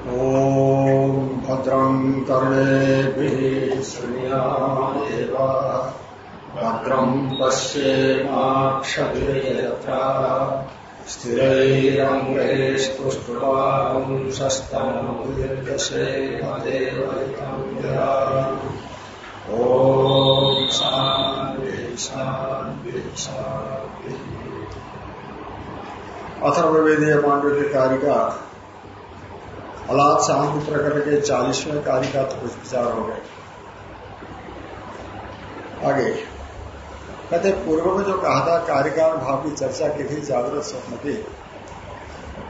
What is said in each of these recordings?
ॐ भद्रं कर्णेभिः श्रृणीयामेव भद्रं पश्येमाक्षभिर्यथा स्थिरैरङ्गैस्तुष्टुवांशस्तमोदशेमदेवैतं ॐ शान्ति शान्ति मांडव्य अलाद शांति प्रकट के चालीसवें कार्य का तो कुछ विचार हो गए आगे। कहते, पूर्व में जो कहा था, कार्यकाल भाव की चर्चा की थी, जागृत स्वप्न की।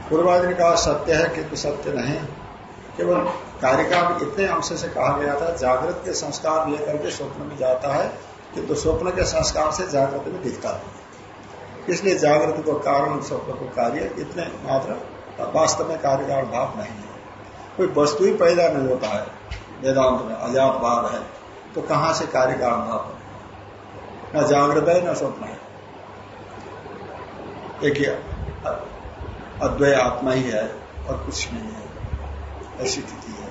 पूर्वादि ने कहा, सत्य है किंतु सत्य नहीं? केवल कार्यकाल इतने अंश से कहा गया था, जागृत के संस्कार लेकर के स्वप्न में जाता है किंतु स्वप्न के संस्कार से जागृत में दिखता है। इसलिए जागृत को कारण, स्वप्न को कार्य इतने मात्र, वास्तव में कार्यकाल भाव नहीं है। कोई वस्तु ही पैदा नहीं होता है, वेदांत में अजातवाद है तो कहाँ से कार्यकाल भाव न जागृत है, न स्वप्न है। एक अद्वय आत्मा ही है और कुछ नहीं है, ऐसी स्थिति है।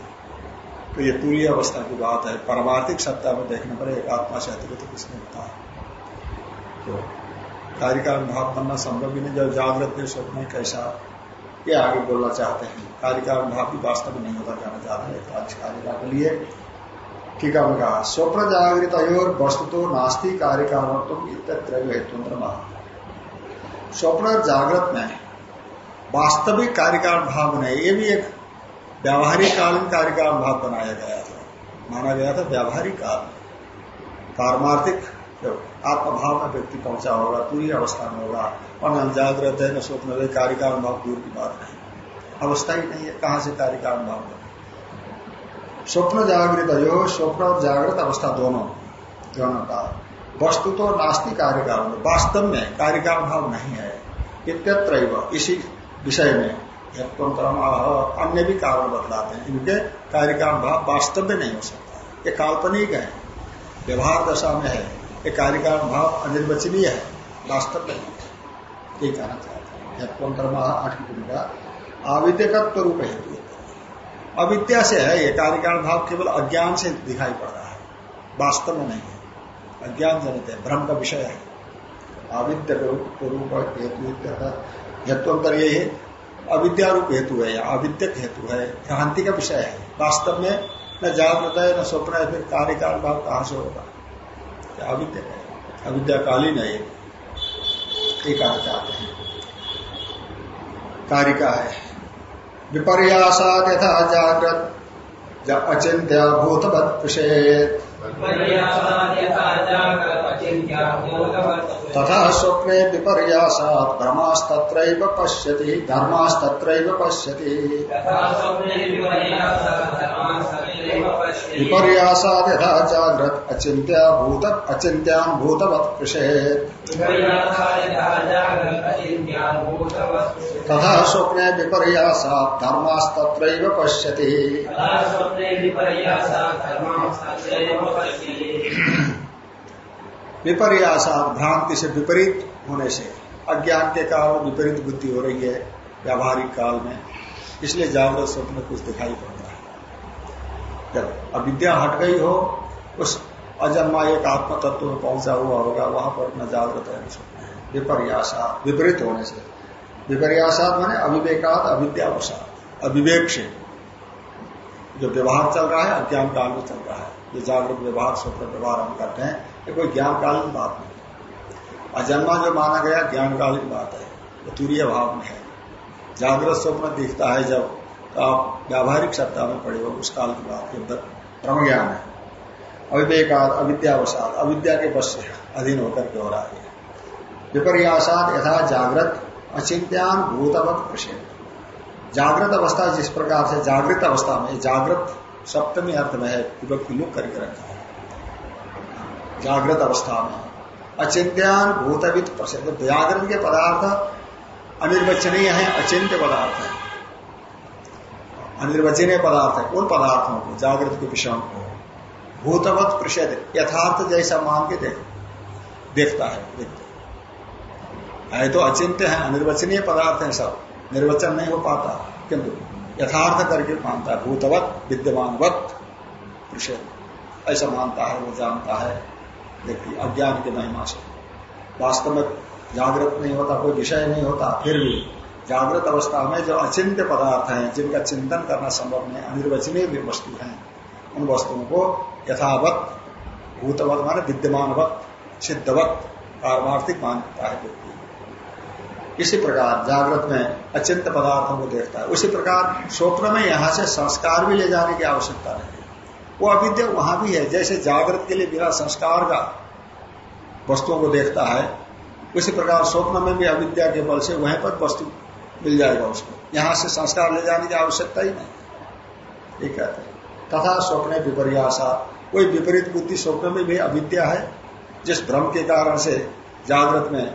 तो ये पूरी अवस्था की बात है, परमार्थिक सत्ता में देखने पर एक आत्मा से अतिरिक्त कुछ नहीं होता है। तो कार्य का भाव करना संभव ही नहीं, जब जागृत में स्वप्न कैसा ये आगे बोलना चाहते हैं। कार्यकाल भाव भी वास्तव में नहीं होता, जाना चाहते हैं। आज कार्यकाल के लिए ठीक है कहा स्वप्न जागृत और वस्तु तो नास्ती कार्यकाल हेतुन्द्र स्वप्न जागृत में वास्तविक कार्यकाल भाव नहीं ये भी एक व्यावहारिक कालीन कार्यकाल भाव बनाया गया था। माना गया था व्यावहारिक काल पारमार्थिक आत्मभाव में व्यक्ति पहुँचा होगा, पूरी अवस्था में होगा। और न जागृत है, न स्वप्न कार्यकाल भाव दूर की बात नहीं। अवस्था ही नहीं है, कहाँ से कार्य कार्यकाल भाव स्वप्न जागृत यो स्वप्न और जागृत अवस्था दोनों दोनों का। वस्तु तो नास्तिक कार्यकाल वास्तव में कार्य कार्यकाल भाव नहीं है। इत्यत्र इसी विषय में। अन्य भी कारण बतलाते हैं। इनके कार्य कार्यकाल भाव वास्तव में नहीं हो सकता। ये काल्पनिक है, व्यवहार दशा में है। ये कार्यकाल भाव अनिर्वचनीय है वास्तव में ये कहना चाहते हैं। आठ की का आविद्यकत्व रूप हेतु अविद्या से है, ये कार्यकाल भाव केवल अज्ञान से दिखाई पड़ रहा है, वास्तव में नहीं है। अज्ञान जनित है, भ्रम का विषय है। आविद्य रूप हेतु हेतुअंतर यही है। अविद्या रूप हेतु है या अविद्यक हेतु है भ्रांति का विषय है। वास्तव में न जागृत है न स्वप्न है, फिर कार्यकाल भाव कहाँ से होगा? अविद्या है। अविद्याकालीन है ये। चाहते हैं। कारिका है। विपर्यासाद यथा जागृत। अचिंत्य भूतवत विषेत तथा स्वप्ने विपर्यासात भ्रमास्तत्र पश्यति। धर्मास्तत्र पश्यति। विपर्यासाद यथा जागृत अचिंत्य भूत अचिंत्यान भूतवत विषेत तथा स्वप्ने विपर्यासात धर्मास्तत्र पश्यति। विपर्यासात भ्रांति से विपरीत होने से, अज्ञान के कारण विपरीत बुद्धि हो रही है, व्यावहारिक काल में। इसलिए जागृत स्वप्न कुछ दिखाई पड़ जब अविद्या हट गई हो, उस अजन्मा एक आत्म तत्व में पहुँचा हुआ होगा, वहाँ पर न जागृत है। विपर्यासा, विपरीत होने से। विपर्यासात माने अविवेकात अविद्यावसात अविवेक से जो व्यवहार चल रहा है, अज्ञान काल में चल रहा है। जो जागृत व्यवहार, स्वप्न व्यवहार हम करते हैं। ये कोई ज्ञान ज्ञानकालीन बात नहीं अजन्मा जो माना गया ज्ञान ज्ञानकालीन बात है। तुरीय भाव में है। जागृत स्वप्न दिखता है जब तो आप व्यावहारिक सत्ता में पड़े हो, उस काल की बात ब्रह्म ज्ञान है। अविवेकाद, अविद्यावसाद, अविद्या के बस अधीन होकर के हो रहा है। विपर्यासाद यथा जागृत अचिंत्यान भूतवत प्रसिद्ध जागृत अवस्था जिस प्रकार से जागृत अवस्था में, जागृत सप्तमी अर्थ में है, विभक्ति लुक करके रखा है। जागृत अवस्था में। अचिंत्यान भूतवित प्रसिद्ध जागृत के पदार्थ अनिर्वचनीय है अचिंत्य पदार्थ है। अनिर्वचनीय पदार्थ है, उन पदार्थों को, जागृत के विषयों को। भूतवत प्रसिद्ध यथार्थ जैसा मान के देख देखता है, देखते है। तो अचिंत्य है, अनिर्वचनीय पदार्थ है सब, निर्वचन नहीं हो पाता, किंतु यथार्थ करके मानता है, भूतवत, विद्यमानवत विषय ऐसा मानता है, वो जानता है, व्यक्ति अज्ञान के महिमा से। वास्तव में जागृत नहीं होता, कोई विषय नहीं होता, फिर भी जागृत अवस्था में जो अचिंत्य पदार्थ हैं, जिनका चिंतन करना संभव नहीं, अनिर्वचनीय वस्तु हैं, उन वस्तुओं को यथावत भूतवत माने विद्यमानवत, सिद्धवत, पारमार्थिक मानता है व्यक्ति। इसी प्रकार जागृत में अचिंत पदार्थों को देखता है। उसी प्रकार स्वप्न में यहाँ से संस्कार भी ले जाने की आवश्यकता नहीं वो अविद्या वहाँ भी है। जैसे जागृत के लिए बिना संस्कार का वस्तुओं को देखता है, उसी प्रकार स्वप्न में भी अविद्या के बल से वहीं पर वस्तु मिल जाएगा उसको। यहाँ से संस्कार ले जाने की आवश्यकता ही नहीं। ये कहते हैं। तथा स्वप्न विपर्यासा। कोई विपरीत बुद्धि स्वप्न में भी अविद्या है, जिस भ्रम के कारण से जागृत में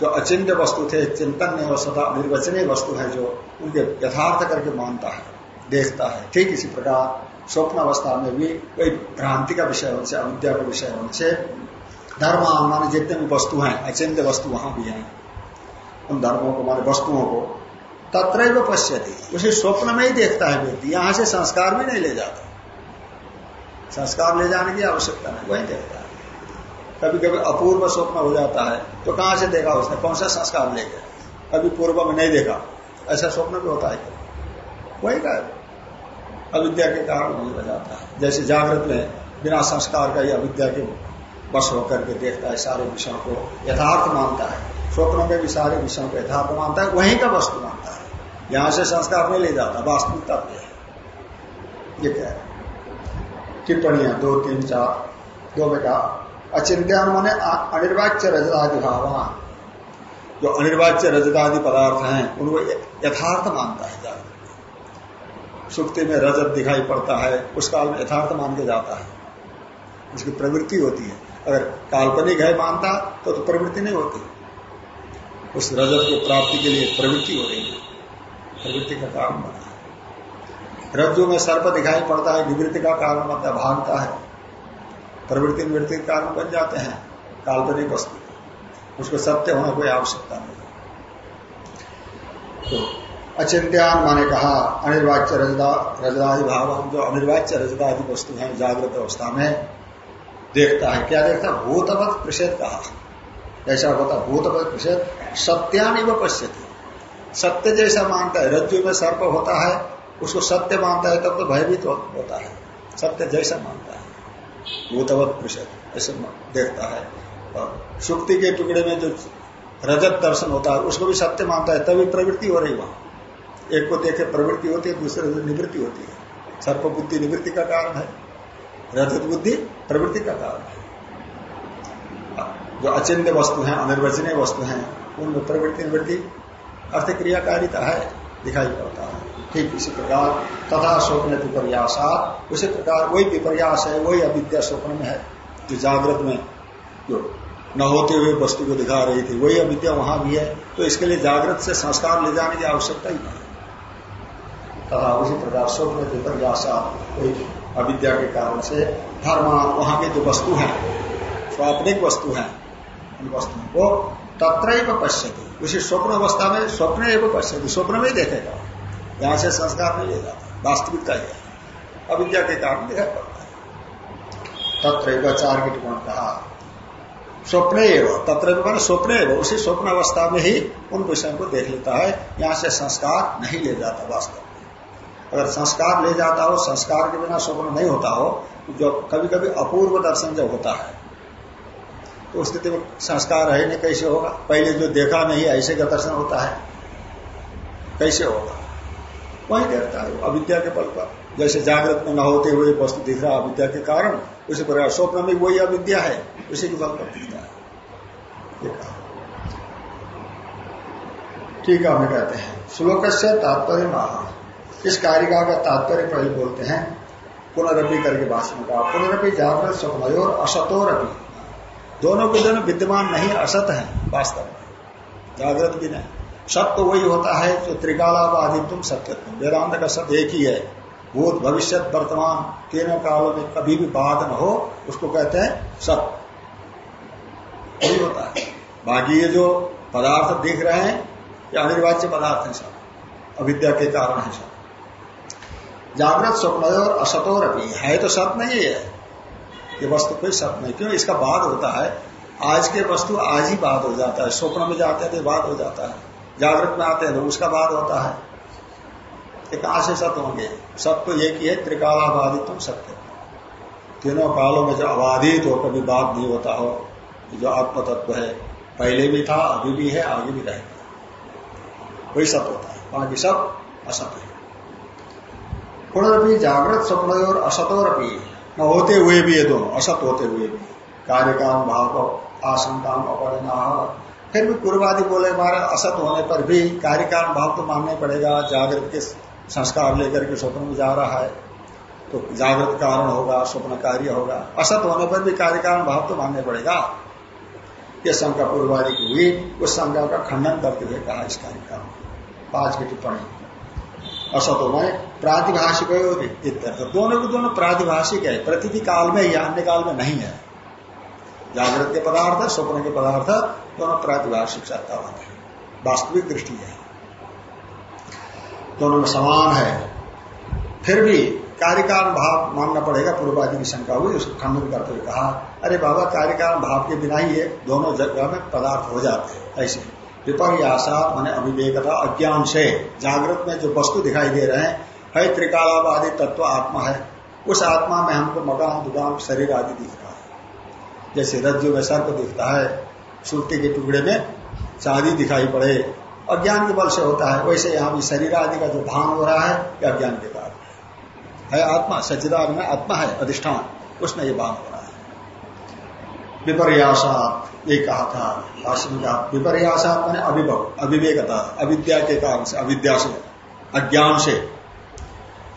जो अचिंत्य वस्तु थे, चिंतन नहीं सदा निर्वचनीय वस्तु है जो उनके यथार्थ करके मानता है, देखता है। ठीक इसी प्रकार स्वप्न अवस्था में भी कोई भ्रांति का विषय होने से, अविद्या का विषय होने से धर्म माने जितने भी वस्तु हैं, अचिंत्य वस्तु वहाँ भी हैं। उन धर्मों को, माने वस्तुओं को तत्र पश्यति। उसे स्वप्न में ही देखता है व्यक्ति। यहाँ से संस्कार भी नहीं ले जाता। संस्कार ले जाने की आवश्यकता नहीं, वही देखता है। कभी कभी अपूर्व स्वप्न हो जाता है तो कहाँ से देखा उसने? कौन सा संस्कार ले गया कभी पूर्व में नहीं देखा। ऐसा स्वप्न भी होता है वही का अविद्या के कारण वही हो जाता है। जैसे जागृत में बिना संस्कार का ही अविद्या के बस होकर के देखता है सारे विषयों को यथार्थ मानता है। स्वप्नों में भी सारे विषयों को यथार्थ मानता है, वहीं का वस्तु मानता है। यहाँ से संस्कार नहीं ले जाता वास्तविकता है। ये क्या है? टिप्पणियाँ दो तीन चार दो में कहा अचिंत्यान माने अनिर्वाच्य रजतादि भावान। जो अनिर्वाच्य रजतादि पदार्थ हैं उनको यथार्थ मानता है जागृत सुक्ति में रजत दिखाई पड़ता है उस काल में यथार्थ मान के जाता है। उसकी प्रवृत्ति होती है। अगर काल्पनिक है मानता तो, तो प्रवृत्ति नहीं होती। उस रजत को प्राप्ति के लिए प्रवृत्ति हो रही है। प्रवृत्ति का कारण बना है। रज्जु में सर्प दिखाई पड़ता है निवृत्ति का कारण बनता है, भागता है। प्रवृत्ति निवृत्ति के कारण बन जाते हैं, काल्पनिक वस्तु। उसको सत्य होना कोई आवश्यकता नहीं। तो अचिंत्यान माने कहा, अनिर्वाच्य रजदा, रजदादि भाव जो अनिर्वाच्य रजदादि वस्तु है, जागृत अवस्था में देखता है। क्या देखता है? भूतवत प्रषेद कहा ऐसा होता भूतवत प्रषेद सत्यानि व पश्यति। सत्य जैसा मानता है, रज्जु में सर्प होता है, उसको सत्य मानता है, तब तो भयभीत तो होता है। सत्य जैसा मानता है। भूतवत प्रषद ऐसे देखता है। और सुक्ति के टुकड़े में जो रजत दर्शन होता है, उसको भी सत्य मानता है, तभी प्रवृत्ति हो रही वहाँ। एक को देखे प्रवृत्ति होती है, दूसरे से निवृत्ति होती है। सर्प बुद्धि निवृत्ति का कारण है, रजत बुद्धि प्रवृत्ति का कारण है। जो अचिंत्य वस्तु है, अनिर्वचनीय वस्तु है, उनमें प्रवृत्ति निवृत्ति अर्थ क्रियाकारिता है, दिखाई पड़ता है। ठीक इसी प्रकार तथा स्वप्न विपर्यासात उसी प्रकार वही विपर्यास है, वही अविद्या स्वप्न में है, जो जागृत में जो न होते हुए वस्तु को दिखा रही थी, वही अविद्या वहाँ भी है तो इसके लिए जागृत से संस्कार ले जाने की आवश्यकता ही नहीं तथा उसी प्रकार स्वप्न विपर्यासात वही अविद्या के कारण से धर्म, वहाँ के जो वस्तु है स्वाप्निक वस्तु है, उन वस्तुओं को तत्र पश्यति। उसी स्वप्न अवस्था में, स्वप्न एवं पश्यति स्वप्न में ही देखेगा। यहाँ से संस्कार नहीं ले जाता वास्तविकता ही है। अविद्या के कारण दिखाई पड़ता है। तत्र चार की टिप्पण कहा स्वप्न एवं तत्र स्वप्न एवं उसी स्वप्न अवस्था में ही उन विषयों को देख लेता है। यहाँ से संस्कार नहीं ले जाता वास्तव में। अगर संस्कार ले जाता हो, संस्कार के बिना स्वप्न नहीं होता हो जो कभी कभी अपूर्व दर्शन जब होता है तो स्थिति में संस्कार है नहीं, कैसे होगा? पहले जो देखा नहीं ऐसे का दर्शन होता है। कैसे होगा? वही देखता है अविद्या के बल पर। जैसे जागृत में न होते हुए वस्तु दिख रहा अविद्या के कारण, उसी प्रकार स्वप्न में वही अविद्या है, उसी के बल पर दिखता है। ठीक है, हमें कहते हैं। श्लोक से तात्पर्य महा। इस कारिका का तात्पर्य पहले बोलते हैं। पुनरअपी करके भाषण का। पुनरअपी जागृत स्वप्न। और असतोर अभी दोनों के दोनों विद्यमान नहीं, असत है, वास्तव में। जागृत भी नहीं। सत्य तो वही होता है जो त्रिकालाबाधित तुम सत्य वेदांत का सत्य एक ही है। भूत भविष्य वर्तमान, तीनों कालों में कभी भी बाध न हो, उसको कहते हैं सत्य। वही होता है। बाकी ये जो पदार्थ दिख रहे हैं, ये अनिर्वाच्य पदार्थ है सब। अविद्या के कारण है सब। जागृत स्वप्न और असतोर अभी है तो सत नहीं है। ये वस्तु कोई सत नहीं। क्यों? इसका बाद होता है। आज के वस्तु आज ही बाद हो जाता है। स्वप्न में जाते हैं तो बाद हो जाता है। जागृत में आते हैं तो उसका बाद होता है। ये कहाँ से सत्य होंगे। सत्य तो एक ही है, त्रिकालाबाधित तुम सत्य। तीनों कालों में जो अबाधित हो, कभी बात नहीं होता हो जो आत्म तत्व है, पहले भी था, अभी भी है, आगे भी रहेगा। वही सत्य होता है। बाकी सब असत है। पुनरअपी जागृत स्वप्न और असतोरअपी न होते हुए भी ये दोनों असत होते हुए भी। कार्य काम भाव आशंका अपरिणा फिर भी पूर्वादि बोले हमारे असत होने पर भी कार्य कारण भाव तो मानना पड़ेगा। जागृत के संस्कार लेकर के स्वप्न में जा रहा है। तो जागृत कारण होगा स्वप्न कार्य होगा। असत होने पर भी कार्य कारण भाव तो मानने पड़ेगा। यह शंका पूर्वादि की हुई। उस शंका का खंडन करते हुए कहा इस कार्य का। पाँच की टिप्पणी। असत होना प्रातिभाषिक दोनों के दोनों प्रातिभाषिक है। प्रतिथि काल में या अन्य काल में नहीं है। जागृत के पदार्थ, स्वप्न के पदार्थ, दोनों प्रातिभाषिक सत्ता वाले है। वास्तविक दृष्टि है। दोनों में समान है। फिर भी कार्यकारण भाव मानना पड़ेगा। पूर्वादि की शंका हुई, उसको खंडन करते हुए कहा, अरे बाबा कार्यकारण भाव के बिना ही ये दोनों जगह में पदार्थ हो जाते हैं। ऐसे विपर्यासात मैंने अविवेकता अज्ञान से जागृत में जो वस्तु दिखाई दे रहे हैं है। त्रिकालावादी तत्व आत्मा है। उस आत्मा में हमको मकान दुकान शरीर आदि दिख रहा है। जैसे रज्जु में सर्प दिखता है, सूर्य के टुकड़े में चांदी दिखाई पड़े, अज्ञान के बल से होता है। वैसे यहाँ भी शरीर आदि का जो भान हो रहा है यह अज्ञान के कारण है। आत्मा सच्चिदान में आत्मा है, अधिष्ठान। उसमें ये भान हो रहा है। विपर्यासा, ये कहा था भाषण में कहा विपर्यासात मैंने अभिभव अभिवेकता अविद्या के कारण से, अविद्या से, अज्ञान से।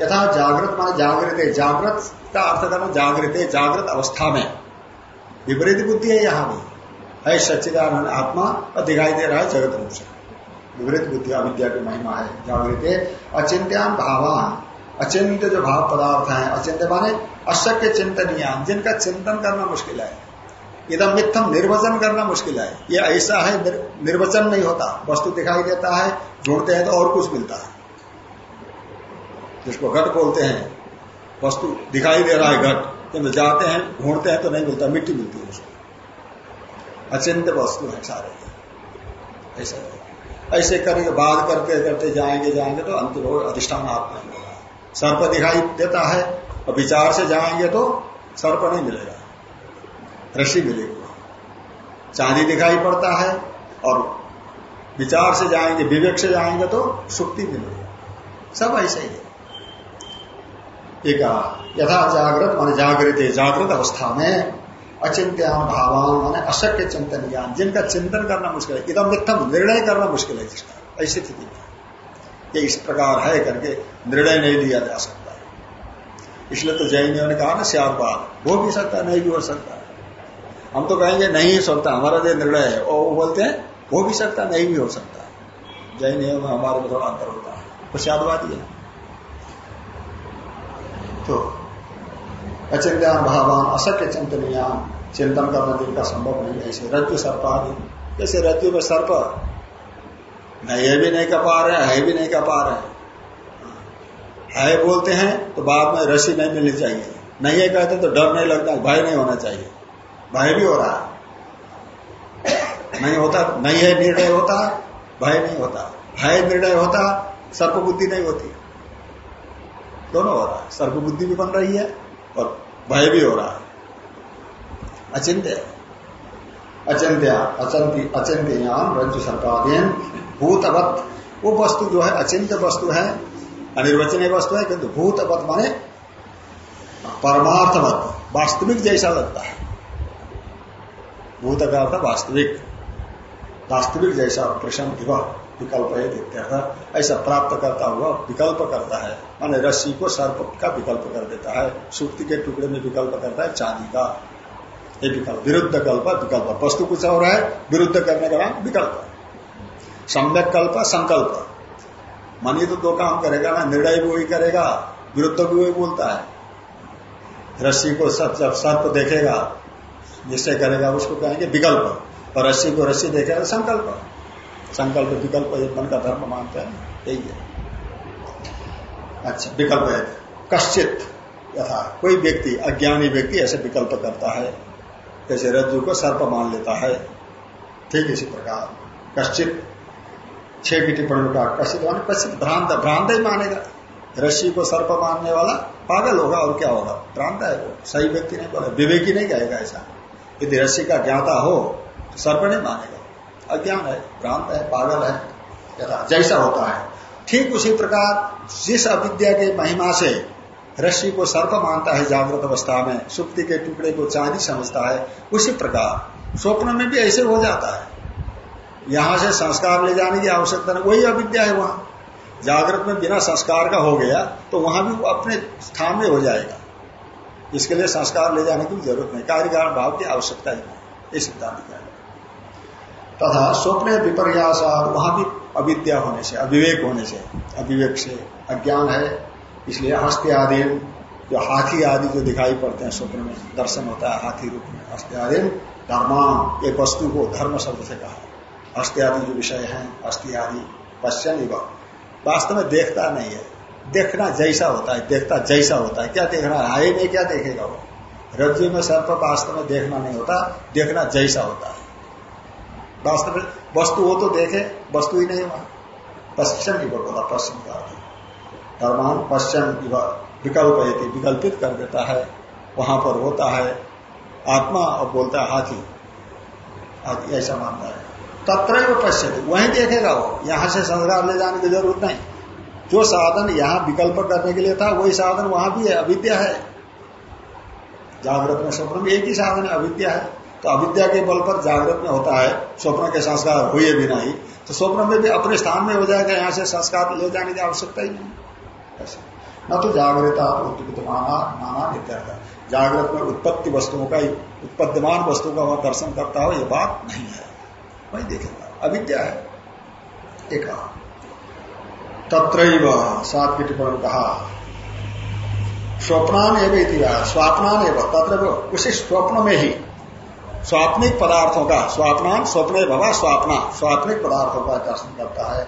यथा जागृत माने जागृत है जागृत का अर्थ करना जागृत है जागृत अवस्था में। विपरीत बुद्धि है यहाँ भी। है सच्चिदानंद आत्मा और दिखाई दे रहा है जगत रूप से। विपरीत बुद्धि अविद्या की महिमा है। जागृत है अचिंत्यान भावान। अचिंत्य जो भाव पदार्थ है, अचिंत्य माने अशक्य चिंतनियान जिनका चिंतन करना मुश्किल है। एकदम मिथम निर्वचन करना मुश्किल है। ये ऐसा है, निर्वचन नहीं होता। वस्तु दिखाई देता है, ढूंढते हैं तो और कुछ मिलता है। जिसको घट बोलते हैं, वस्तु दिखाई दे रहा है घट जब जाते हैं, ढूंढते हैं तो नहीं मिलता, मिट्टी मिलती है उसको। अचिंत वस्तु है सारे। ऐसा ऐसे करके बाद करते करते जाएँगे जाएँगे तो अंतिम अधिष्ठान आत्मा ही। होगा सर्प दिखाई देता है, और विचार से जाएँगे तो सर्प नहीं मिलेगा, ऋषि मिलेगी। चांदी दिखाई पड़ता है, और विचार से जाएँगे, विवेक से जाएँगे तो सुक्ति मिलेगी। सब ऐसे ही है। यथा जागृत, मान जागृत जागृत अवस्था में अचिंत्यान भावान माने अशक्य चिंतन ज्ञान, जिनका चिंतन करना मुश्किल है एकदम मिथम निर्णय करना मुश्किल है जिसका, ऐसी स्थिति में। ये इस प्रकार है करके निर्णय नहीं लिया जा सकता। इसलिए तो जैनियों ने कहा ना श्याद हो भी सकता नहीं भी हो सकता। हम तो कहेंगे, नहीं हो सकता, हमारा जो निर्णय है, वो बोलते हैं हो भी सकता नहीं भी हो सकता। जैनियों में हमारे में थोड़ा अंतर होता है। वो श्यादवादी है। तो अचिंत्यान भावान अशक्य चिंतनियान चिंतन करना जिनका संभव नहीं है, ऐसे रज्जु सर्पादि जैसे रज्जु में सर्प। नहीं भी नहीं कर पा रहे है भी नहीं कर पा रहे है। बोलते हैं तो बाद में रसी नहीं मिलनी चाहिए। नहीं है कहते तो डर नहीं लगता, भय नहीं होना चाहिए। भय भी हो रहा है। नहीं होता, नहीं है, निर्णय होता, भय नहीं होता। भय निर्णय होता सर्प बुद्धि नहीं होती। दोनों हो रहा है। सर्प बुद्धि भी बन रही है और भय भी हो रहा है। अचिंत्य। अचिंत्या, अचंती अचिंत्याम रज्जु सर्पाधीन भूतवत। वो वस्तु जो है, अचिंत्य वस्तु है, अनिर्वचनीय वस्तु है, किंतु भूतवत माने परमार्थवत, वास्तविक जैसा लगता है। भूत का अर्थ वास्तविक वास्तविक जैसा प्रश्न विकल्प है, देखते हैं ऐसा प्राप्त करता हुआ विकल्प करता है। माने रस्सी को सर्प का विकल्प कर देता है सूक्ति के टुकड़े में विकल्प करता है, चांदी का। ये विकल्प, विरुद्ध कल्प, विकल्प। वस्तु कुछ और है, विरुद्ध करने का नाम विकल्प। सम्यक कल्प, संकल्प। मन तो दो काम करेगा ना, निर्णय भी वही करेगा, विरुद्ध भी वही बोलता है। रस्सी को सब जब सर्प देखेगा जिससे करेगा, उसको कहेंगे विकल्प। और रस्सी को रस्सी देखेगा, संकल्प। संकल्प विकल्प मन का धर्म मानते हैं, यही है। अच्छा विकल्प है। कश्चित यथा, कोई व्यक्ति, अज्ञानी व्यक्ति ऐसे विकल्प करता है, जैसे रज्जु को सर्प मान लेता है। ठीक इसी प्रकार, कश्चित, छह की टिप्पणी का कश्चित मान कश्चित, भ्रांत भ्रांत ही मानेगा। रस्सी को सर्प मानने वाला पागल होगा और क्या होगा? भ्रांत है वो, सही व्यक्ति नहीं बोला, विवेकी नहीं कहेगा ऐसा। यदि रस्सी का ज्ञाता हो तो सर्प नहीं मानेगा। अज्ञान है, भ्रांत है, पागल है, जैसा होता है। ठीक उसी प्रकार जिस अविद्या के महिमा से रस्सी को सर्प मानता है जागृत अवस्था में, सुप्ति के टुकड़े को चांदी समझता है, उसी प्रकार स्वप्न में भी ऐसे हो जाता है। यहाँ से संस्कार ले जाने की आवश्यकता नहीं, वही अविद्या है वहाँ। जागृत में बिना संस्कार का हो गया तो वहाँ भी वो अपने स्थान में हो जाएगा। इसके लिए संस्कार ले जाने की ज़रूरत नहीं कार्यकारण भाव की आवश्यकता ही नहीं, ये सिद्धांत क्या तथा स्वप्न विपर्यास वहाँ भी अविद्या होने से, अविवेक होने से, अविवेक से अज्ञान है। इसलिए हस्ते आदि, जो हाथी आदि जो दिखाई पड़ते हैं स्वप्न में, दर्शन होता है हाथी रूप में, हस्ते आदि। धर्मान एक वस्तु को धर्म शब्द से कहा। हस्ते आदि जो विषय है अस्थि आदि पश्चिम वास्तव में देखता नहीं है। देखना जैसा होता है, देखता जैसा होता है। क्या देखना है? में क्या देखेगा वो? रज्जु में सर्प वास्तव में देखना नहीं होता, देखना जैसा होता है। वास्तव में वस्तु हो तो देखे, वस्तु ही नहीं वहाँ। पश्चिम विभक्त बोला पश्चिम का धर्मान पश्चिम विकल्प विकल्पित कर देता है, वहाँ पर होता है। आत्मा और बोलता है, हाथी। हाथी ऐसा मानता है। तत्र वो पश्चिम वहीं देखेगा वो। यहाँ से संस्कार ले जाने की ज़रूरत नहीं। जो साधन यहाँ विकल्प करने के लिए था, वही साधन वहाँ भी है, अविद्या है। जागृत में स्वप्न एक ही साधन अविद्या है। तो अविद्या के बल पर जागृत में होता है, स्वप्न के संस्कार हुए भी नहीं तो स्वप्न में भी अपने स्थान में हो जाएगा, यहाँ से संस्कार ले जाने की आवश्यकता ही नहीं। न तो जागृता माना माना नित्यर्थ जागृत में उत्पत्ति वस्तुओं का उत्पद्यमान वस्तु का वह दर्शन करता हो यह बात नहीं है। वही देखेगा। अविद्या है। एक तत्र सात की टिप्पणी कहा। स्वप्नान एवं स्वाप्नान एवं तत्र उसी स्वप्न में ही स्वाप्निक पदार्थों का स्वाप्नान स्वप्न भवा स्वाप्ना स्वाप्निक पदार्थों का दर्शन करता है।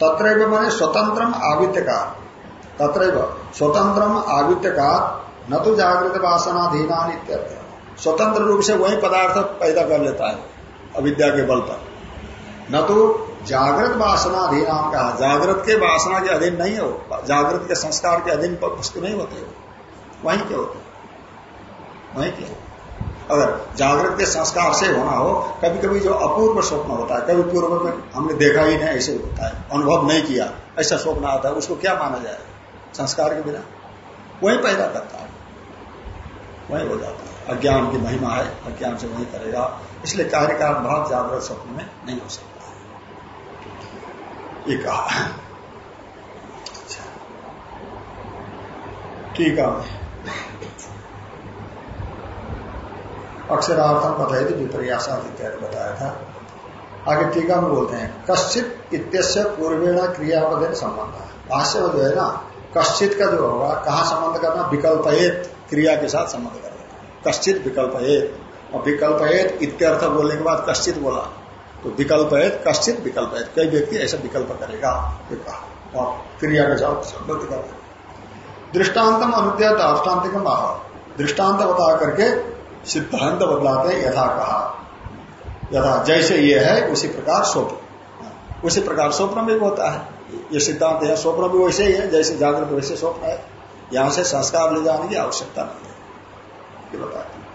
तत्र मैंने स्वतंत्र आवित्य का तत्र स्वतंत्र आवित्य का न तो जागृत वासनाधीनान इत्यर्थ। स्वतंत्र रूप से वही पदार्थ पैदा कर लेता है, अविद्या के बल पर। न तो जागृत वासना अधीन कहा जागृत के वासना के अधीन नहीं हो, जागृत के संस्कार के अधीन वस्तु नहीं होते हो। वहीं के होते वहीं के अगर जागृत के संस्कार से होना हो कभी कभी जो अपूर्व स्वप्न होता है, कभी पूर्व में हमने देखा ही नहीं, ऐसे होता है, अनुभव नहीं किया, ऐसा स्वप्न आता है, उसको क्या माना जाए? संस्कार के बिना? वही पैदा करता है। वही हो जाता है। अज्ञान की महिमा है, अज्ञान से वही करेगा। इसलिए कार्य का भाव जागृत स्वप्न में नहीं हो सकता है। ये कहा। अच्छा। ठीक है। अक्षरार्थम बताए थे विपर्यासा इत्यादि बताया था। आगे टीका में बोलते हैं, कश्चित इत्यस्य पूर्वेण क्रियापद संबंध। भाष्य जो है ना, कश्चित का जो होगा, कहा संबंध करना? विकल्प क्रिया के साथ संबंध कर कश्चित विकल्प और विकल्प इत्यर्थ बोलने के बाद कश्चित बोला। तो विकल्प है कश्चित विकल्प है कई व्यक्ति ऐसा विकल्प करेगा और क्रिया के साथ संबद्ध कर दृष्टान्तम अनुद्या दृष्टांत दृष्टांत बता करके सिद्धांत बदलाते यथा कहा। यथा, जैसे ये है, उसी प्रकार स्वप्न। उसी प्रकार स्वप्न में भी होता है। ये सिद्धांत है, स्वप्न भी वैसे ही है, जैसे जागृत, वैसे स्वप्न है। यहाँ से संस्कार ले जाने की आवश्यकता नहीं है। ये बताते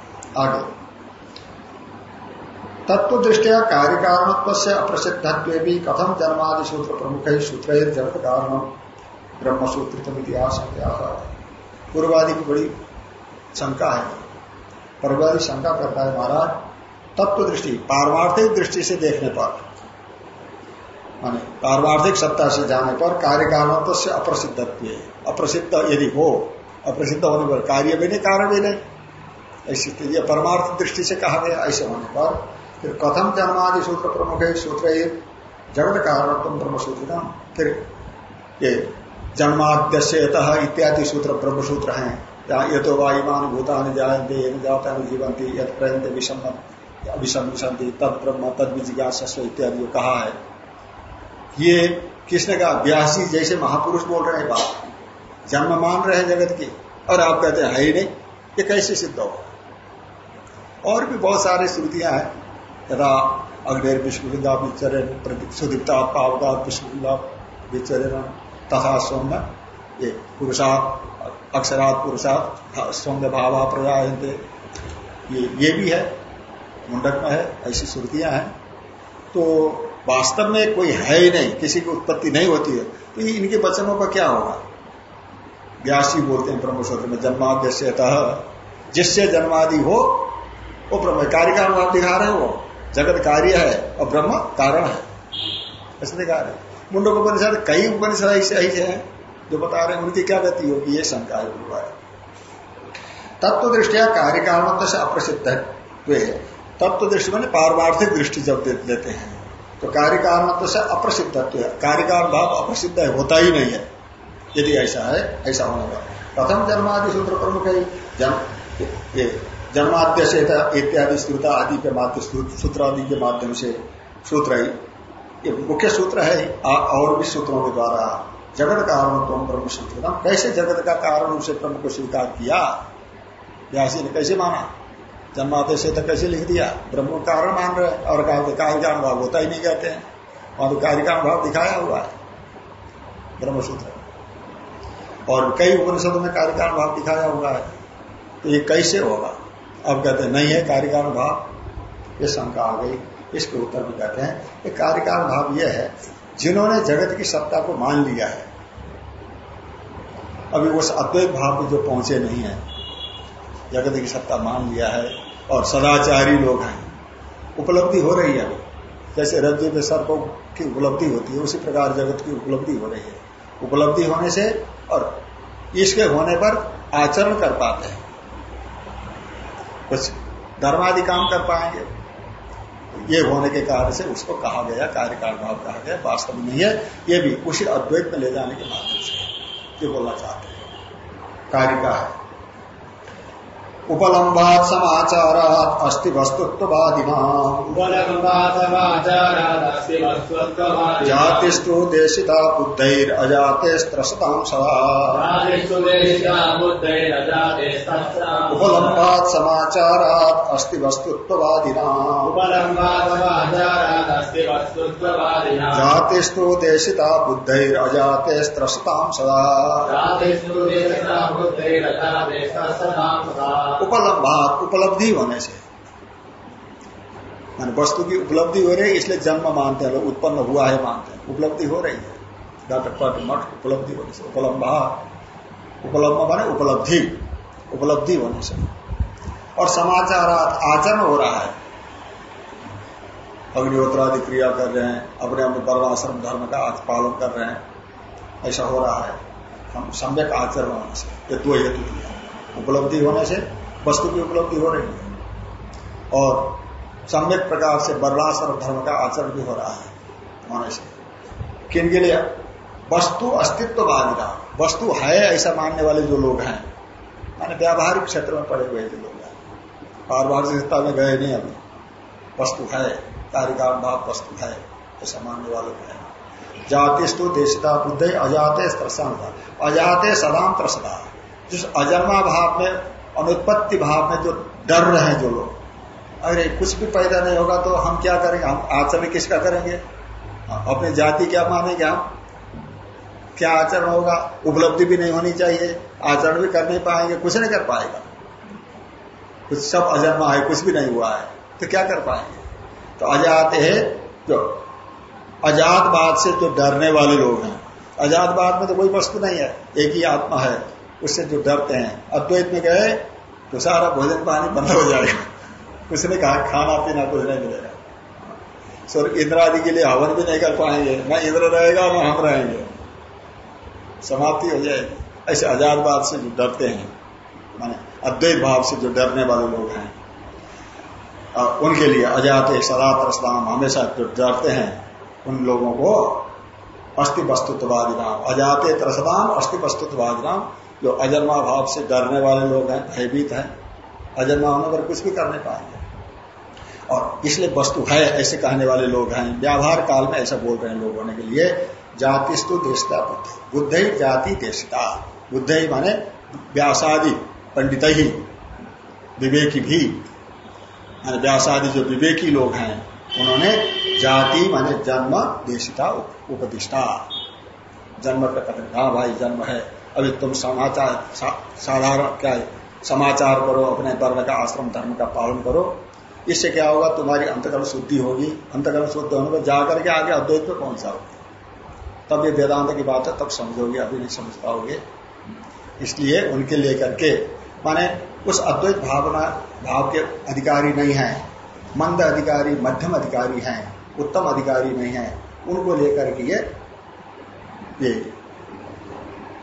आगे। तत्व दृष्टिया कार्य कारणत्व से अप्रसिद्ध भी कथम जन्मादि सूत्र प्रमुख ही सूत्र जगत कारण ब्रह्म सूत्र इतिहास पूर्वादि की बड़ी शंका है। पूर्वादि शंका करता है महाराज, तत्व दृष्टि, पारमार्थिक दृष्टि से देखने पर, माने सत्ता से जाने पर कार्य कारणत्व से अप्रसिद्ध अप्रसिद्ध यदि हो, अप्रसिद्ध होने पर कार्य भी नहीं, कारण भी नहीं। ऐसी स्थिति परमार्थ दृष्टि से कहा गया, ऐसे होने पर फिर कथम जन्मादि सूत्र प्रमुख है, सूत्र जगत कारण तुम ब्रह्म सूत्र, फिर ये जन्माद्यत इत्यादि सूत्र ब्रह्म सूत्र है। ये तो वायुमान भूतान जायते जाता जीवंती यद प्रयंत विषम विषंति तद ब्रह्म, तद विजिज्ञासस्व इत्यादि कहा है। ये किसने कहा व्यासी जैसे महापुरुष बोल रहे हैं बात जन्म मान रहे हैं जगत की, और आप कहते हैं, है ही नहीं, ये कैसे सिद्ध होगा? और भी बहुत सारी श्रुतियाँ हैं यदा अग्निर विश्वलिंगा विचरण सुदीप्ता पावका विश्वलिंगा विचरण, तथा सौम्य ये पुरुषात अक्षरात पुरुषात सौम्य भावा प्रजायते ये ये भी है, मुंडक में है, ऐसी श्रुतियाँ हैं। तो वास्तव में कोई है ही नहीं, किसी की उत्पत्ति नहीं होती है। तो इनके वचनों का क्या होगा? व्यासी बोलते हैं ब्रह्मसूत्र में जन्माद्य जिससे जन्मादि हो, वो ब्रह्म कार्य का अनुभव दिखा रहे वो। जगत कार्य है और ब्रह्म कारण है। ऐसे दिखा रहे मुंडक उपनिषद कई उपनिषद ऐसे ऐसे हैं। जो बता रहे हैं, उनकी क्या गति होगी, ये शंका है तत्व दृष्टिया कार्य कारण से अप्रसिद्ध है तत्व दृष्टि मैंने पारमार्थिक दृष्टि जब देते हैं। तो कार्य कारण से अप्रसिद्ध है कार्य का भाव अप्रसिद्ध है, होता ही नहीं है। यदि ऐसा है, ऐसा होगा। प्रथम जन्मादि सूत्र प्रमुख है जन्माद्य से इत्यादि श्रुता आदि के माध्यम सूत्र आदि के माध्यम से सूत्र है। ये मुख्य सूत्र है और भी सूत्रों के द्वारा जगत कारण तुम ब्रह्म सूत्र कैसे जगत का कारण उसे ब्रह्म को स्वीकार किया? व्यासी ने कैसे माना? जन्माते से तो कैसे लिख दिया? ब्रह्म कारण मान रहे और कहा कार्य का अनुभव होता ही नहीं कहते हैं। वहाँ तो का अनुभव दिखाया हुआ है ब्रह्मसूत्र और कई उपनिषदों में कार्य का अनुभव दिखाया हुआ है। तो ये कैसे होगा? अब कहते हैं, नहीं है, कार्य का अनुभव ये शंका आ गई। इसके उत्तर में कहते हैं कार्य का अनुभव यह है जिन्होंने जगत की सत्ता को मान लिया है, अभी उस अद्वैत भाव में जो पहुँचे नहीं है, जगत की सत्ता मान लिया है और सदाचारी लोग हैं। उपलब्धि हो रही है। जैसे रज्जु में सर्प की उपलब्धि होती है, उसी प्रकार जगत की उपलब्धि हो रही है। उपलब्धि होने से और इसके होने पर आचरण कर पाते हैं। कुछ धर्मादि काम कर पाएँगे। ये होने के कारण से उसको कहा गया, कार्यकाल भाव कहा गया, वास्तव में नहीं है ये भी उसी अद्वैत में ले जाने के माध्यम से ये बोलना चाहते हैं। कार्य का है उपलम्बात समाचारात अस्ति वस्तुत्ववादिना जातिस्तु देशिता बुद्धैर अजाते सदा उपलम्बात समाचारात अस्ति वस्तुत्ववादिना जातिस्तु देशिता बुद्धैर अजाते सदा उपलब्धात उपलब्धि होने से। मान वस्तु की उपलब्धि हो रही है, इसलिए जन्म मानते हैं लोग उत्पन्न हुआ है मानते हैं। उपलब्धि हो रही है। पट मठ उपलब्धि होने से उपलम्बा उपलब्ध माने उपलब्धि। उपलब्धि होने से। और समाचार आचरण हो रहा है। अग्निहोत्रादि क्रिया कर रहे हैं, अपने अपने परमाश्रम धर्म का पालन कर रहे हैं। ऐसा हो रहा है। हम सम्यक आचरण होने से ये दो हेतु उपलब्धि होने से वस्तु की उपलब्धि हो रही है और सम्यक प्रकार से और धर्म का आचरण भी हो रहा है होने से किन के लिए? वस्तु अस्तित्ववादी का। वस्तु है ऐसा मानने वाले जो लोग हैं। माने व्यावहारिक क्षेत्र में पड़े हुए जो लोग हैं। पारभाषिकता में गए नहीं अभी। वस्तु है कार्यकाल भाव वस्तु है, ऐसा मानने वाले हैं। जातिस्तु देशता, बुद्ध, अजाते अजाते सदाम त्रसदा जिस अजन्मा भाव में अनुत्पत्ति भाव में जो डर रहे हैं जो लोग। अरे, कुछ भी पैदा नहीं होगा तो हम क्या करेंगे? हम आचरण किसका करेंगे? अपनी जाति क्या मानेंगे हम? क्या आचरण होगा? उपलब्धि भी नहीं होनी चाहिए। आचरण भी कर नहीं पाएँगे, कुछ नहीं कर पाएगा। कुछ सब अजन्मा है, कुछ भी नहीं हुआ है तो क्या कर पाएँगे? तो अजात है जो, अजातवाद से जो डरने वाले लोग हैं। अजातवाद में तो कोई वस्तु नहीं है, एक ही आत्मा है। उससे जो डरते हैं। अद्वैत में गए तो सारा भोजन पानी बंद हो जाएगा। उसने कहा, खाना पीना कुछ नहीं मिलेगा। स्वर्ग इंद्र आदि के लिए हवन भी नहीं कर पाएँगे। न इंद्र रहेगा, न हम रहेंगे। समाप्ति हो जाएगी। ऐसे आजादवाद से जो डरते हैं, माने अद्वैत भाव से जो डरने वाले लोग हैं उनके लिए अजाते सदा प्रस्ताम हमेशा जो डरते हैं, उन लोगों को अस्थि वस्तुत्ववादी नाम अजाते त्रसदाम अस्थि वस्तुत्ववादी नाम जो अजन्मा भाव से डरने वाले लोग हैं, भयभीत हैं अजन्मा होने पर कुछ भी कर नहीं पाएँगे। और इसलिए वस्तु है, ऐसे कहने वाले लोग हैं। व्यापार काल में ऐसा बोल रहे हैं लोग होने के लिए जातिस्तु देशता बुद्ध बुद्ध ही जाति देशता। बुद्ध ही माने व्यासादि, पंडित ही, विवेकी भी। माने व्यासादि जो विवेकी लोग हैं, उन्होंने जाति माने जन्म, देशिता उपदिष्टा। जन्म का कथन हाँ भाई, जन्म है। अभी तुम समाचार सा, साधारण क्या समाचार करो अपने वर्ण का आश्रम धर्म का पालन करो। इससे क्या होगा तुम्हारी अंतकर्म शुद्धि होगी। अंतकर्म शुद्ध होने पर जाकर के आगे अद्वैत में पहुँच जाओगे तब ये वेदांत की बात है तब समझोगे अभी नहीं समझ पाओगे। इसलिए उनके लेकर के माने उस अद्वैत भावना भाव के अधिकारी नहीं है मंद अधिकारी मध्यम अधिकारी हैं उत्तम अधिकारी नहीं है उनको लेकर के ये ये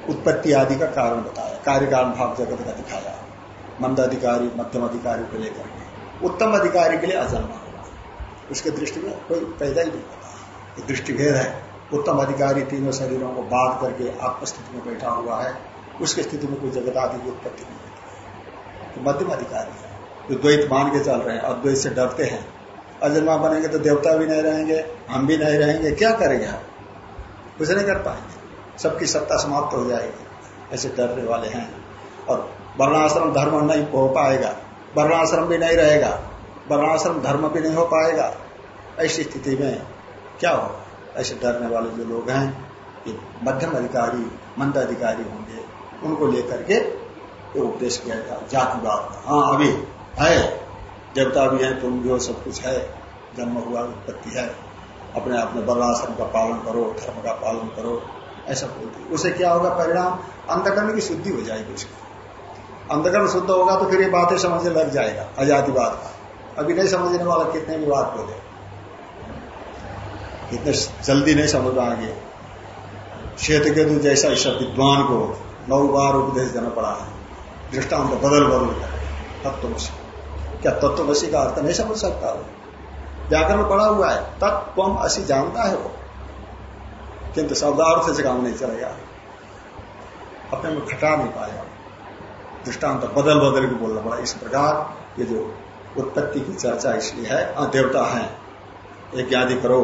उत्पत्ति आदि का कारण बताया कार्य कारण भाव जगत का दिखाया, मंद अधिकारी, मध्यम अधिकारी को लेकर। के उत्तम अधिकारी के लिए अजन्मा होगा उसके दृष्टि में कोई पैदा ही नहीं होता। दृष्टिभेद है। उत्तम अधिकारी तीनों शरीरों को बाध करके आत्मस्थिति में बैठा हुआ है। उसकी स्थिति में कोई जगत आदि की उत्पत्ति नहीं होती तो मध्यम अधिकारी है। जो द्वैत मान के चल रहे हैं, अद्वैत से डरते हैं। अजन्मा बनेंगे तो देवता भी नहीं रहेंगे, हम भी नहीं रहेंगे। क्या करेंगे हम कुछ नहीं कर पाएँगे। सबकी सत्ता समाप्त हो जाएगी। ऐसे डरने वाले हैं। और वर्णाश्रम धर्म नहीं हो पाएगा। वर्णाश्रम भी नहीं रहेगा। वर्णाश्रम धर्म भी नहीं हो पाएगा। ऐसी स्थिति में क्या हो? ऐसे डरने वाले जो लोग हैं, ये मध्यम अधिकारी, मंद अधिकारी होंगे। उनको लेकर के तो उपदेश किया जाए जातिवाद का हाँ अभी है। देवता भी है, तुम जो सब कुछ है। जन्म हुआ, उत्पत्ति है। अपने अपने वर्णाश्रम का पालन करो, धर्म का पालन करो। ऐसा बोलती उसे क्या होगा परिणाम? अंतकरण की शुद्धि हो जाएगी उसकी। अंतकरण शुद्ध होगा तो फिर ये बातें समझने लग जाएगा, आजादीवाद का। अभी नहीं समझने वाला कितने भी बात बोले। इतने जल्दी नहीं समझ पाएँगे श्वेत केतु जैसा ऐसा विद्वान को नौ बार उपदेश देना पड़ा है। दृष्टांत बदल बदल कर। तत्वशी क्या तत्वशी का अर्थ नहीं समझ सकता वो? व्याकरण पड़ा हुआ है तत्व असी जानता है वो। किंतु शब्दार्थ से काम नहीं चलेगा। अपने में खटा नहीं पाया दृष्टांत बदल बदल के बोलना पड़ा। इस प्रकार ये जो उत्पत्ति की चर्चा इसलिए है देवता है। एक यादि करो।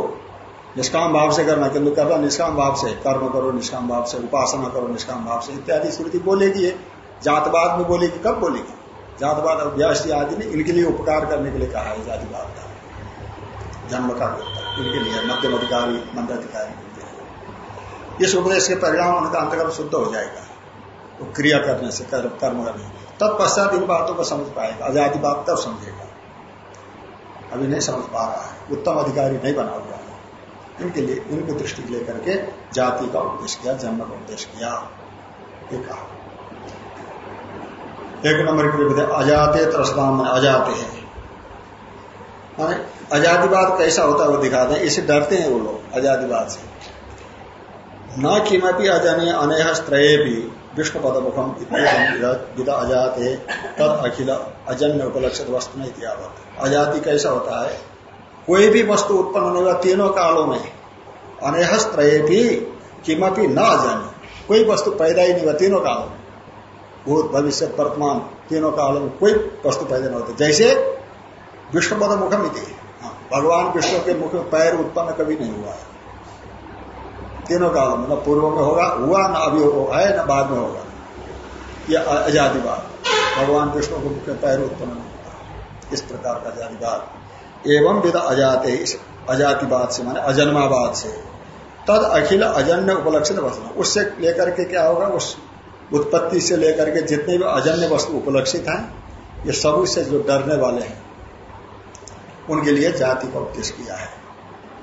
निष्काम भाव से करना, किंतु करना निष्काम भाव से। कर्म करो, निष्काम भाव से। उपासना करो, निष्काम भाव से। इत्यादि श्रुति बोलेगी जातवाद में बोलेगी, कब बोलेगी? जातवाद, अभ्यास आदि ने इनके लिए उपकार करने के लिए कहा है जातिवाद का। जन्म का इनके लिए मध्यम अधिकारी मंदाधिकारी इस उपदेश के परिणाम उनका अंतर्गत शुद्ध हो जाएगा। तो क्रिया करने से कर्म करने तत्पश्चात इन बातों को समझ पाएगा, आज़ादी बात तब समझेगा। अभी नहीं समझ पा रहा है, उत्तम अधिकारी नहीं बना हुआ है। इनके लिए, इनकी दृष्टि लेकर के जाति का उपदेश किया, जन्म का उपदेश किया एक नंबर के लिए अजाते त्रस्ताम में अजाते हैं। आजादीवाद कैसा होता है वो दिखाते हैं इसे डरते हैं वो लोग आजादीवाद से। न किमपि अजने अनेह स्त्रय भी विष्णु पद मुखम विदा अजात है तद अखिल अजन्य उपलक्षित वस्तु में इतिहावत अजाति कैसा होता है? कोई भी वस्तु उत्पन्न होने वाला तीनों कालों में अनेह स्त्रय भी किमपि न अजन्य। कोई वस्तु पैदा ही नहीं हुआ तीनों कालों में। भूत भविष्य वर्तमान तीनों कालों में कोई वस्तु पैदा नहीं होती। जैसे विष्णु पद मुखम हाँ, भगवान विष्णु के मुख में पैर उत्पन्न कभी नहीं हुआ है। तीनों कालों में न पूर्व में होगा, हुआ न अभी है न बाद में होगा। यह आजादीवाद भगवान विष्णु को मुख्य पैर उत्पन्न होगा इस प्रकार का आजादीवाद एवं विद अजाते अजातिवाद से माने अजन्मावाद से। तद अखिल अजन्य उपलक्षित वस्तु। उससे लेकर के क्या होगा? उस उत्पत्ति से लेकर के जितने भी अजन्य वस्तु उपलक्षित हैं, ये सबसे जो डरने वाले हैं, उनके लिए जाति का उपदेश किया है।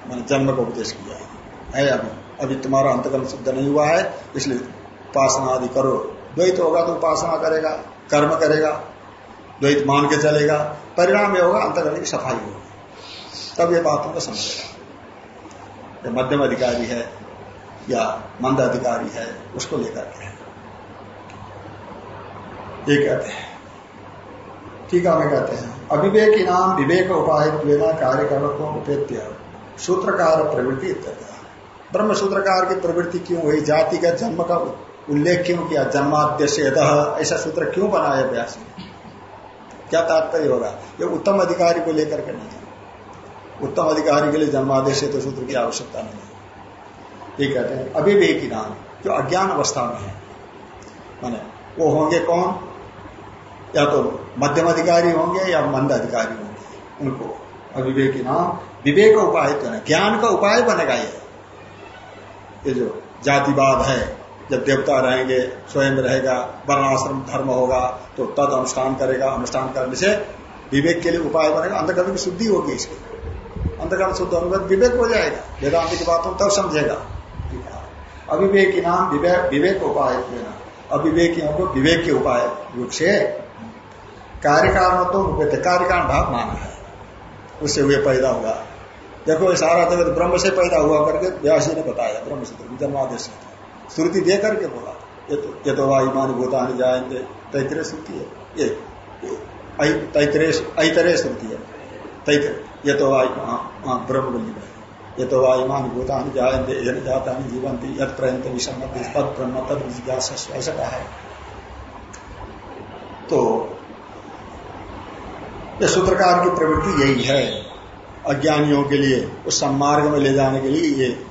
मैंने जन्म का उपदेश किया है। है अभी अभी तुम्हारा अंतकर्म सिद्ध नहीं हुआ है, इसलिए उपासना आदि करो। द्वैत होगा तो उपासना करेगा, कर्म करेगा, द्वैत मान के चलेगा। परिणाम यह होगा अंतकर्म की सफ़ाई होगी। तब ये बातों को समझेगा जो मध्यम अधिकारी है, या मंद अधिकारी है, उसको लेकर के ये कहते हैं। ठीक है कहते हैं। अविवेक इनाम विवेक उपाय कार्यक्रम को उपेत्य सूत्रकार प्रवृत्ति इत्यादि ब्रह्म सूत्रकार की प्रवृत्ति क्यों हुई? जाति का जन्म का उल्लेख क्यों किया? जन्माद्यस्य ऐसा सूत्र क्यों बनाया व्यास ने? क्या तात्पर्य होगा? ये उत्तम अधिकारी को लेकर के नहीं। उत्तम अधिकारी के लिए जन्मादेश तो सूत्र की आवश्यकता नहीं है। ये कहते हैं अभिवेकी नाम, जो अज्ञान अवस्था में है। माने, वो होंगे कौन? या तो मध्यम अधिकारी होंगे या मंद अधिकारी होंगे। उनको अविवेकी नाम, विवेक उपाय तो ज्ञान का उपाय बनेगा ये। ये जो जातिवाद है, जब देवता रहेंगे, स्वयं रहेगा, वर्णाश्रम धर्म होगा तो तद अनुष्ठान करेगा, अनुष्ठान करने से विवेक के लिए उपाय बनेगा अंधकरण की शुद्धि होगी इसकी। अंधकरण शुद्ध होने विवेक हो जाएगा। वेदांत की बात हो तब समझेगा। अविवेक नाम विवेक विवेक उपाय अविवेकियों को विवेक के उपाय रूप से कार्य कारण तो कार्य कारण भाव माना है। उससे हुए पैदा हुआ देखो ये सारा जगत ब्रह्म से पैदा हुआ करके व्यासी ने बताया ब्रह्म सूत्र जन्मादेश श्रुति दे करके बोला ये तो वायुमान भूतान जाएँगे तैतरे श्रुति है। ये तैतरे श्रुति है। तैतरे ये तो वायु हाँ, हाँ ब्रह्म बल्ली ये तो वायुमान भूतान जाएँगे यन जाता नहीं जीवंती यद प्रयंत विसम्मति तद ब्रह्म तद जिज्ञासा ऐसा कहा है। तो ये सूत्रकार की प्रवृत्ति यही है। अज्ञानियों के लिए, उस सम्मार्ग में ले जाने के लिए ये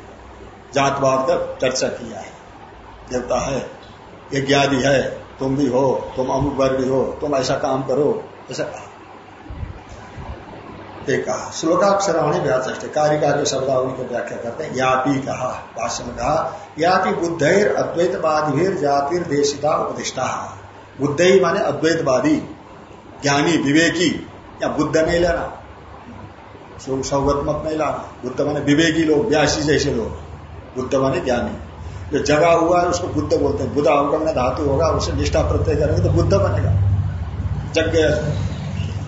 जातवाद का चर्चा किया है। देवता है, यज्ञादि है, तुम भी हो, तुम अमुक वर्ग भी हो, तुम ऐसा काम करो, ऐसा कहा। एक कहा, श्लोकाक्षराणी व्याचे कार्य कार्य शब्दावली को व्याख्या करते हैं। यापी कहा, भाष्य में कहा यापी बुद्धैर अद्वैतवादी जातिर देशिता उपदिष्टा। बुद्ध ही माने अद्वैतवादी, ज्ञानी, विवेकी, या बुद्ध नहीं लेना। सौगत मत नहीं लाना। बुद्ध माने विवेकी लोग, व्यासी जैसे लोग। बुद्ध माने ज्ञानी। जो जगा हुआ है, उसको बुद्ध बोलते हैं। बुद्ध अवगम में धातु होगा, उसे निष्ठा प्रत्यय करेंगे तो बुद्ध बनेगा। जग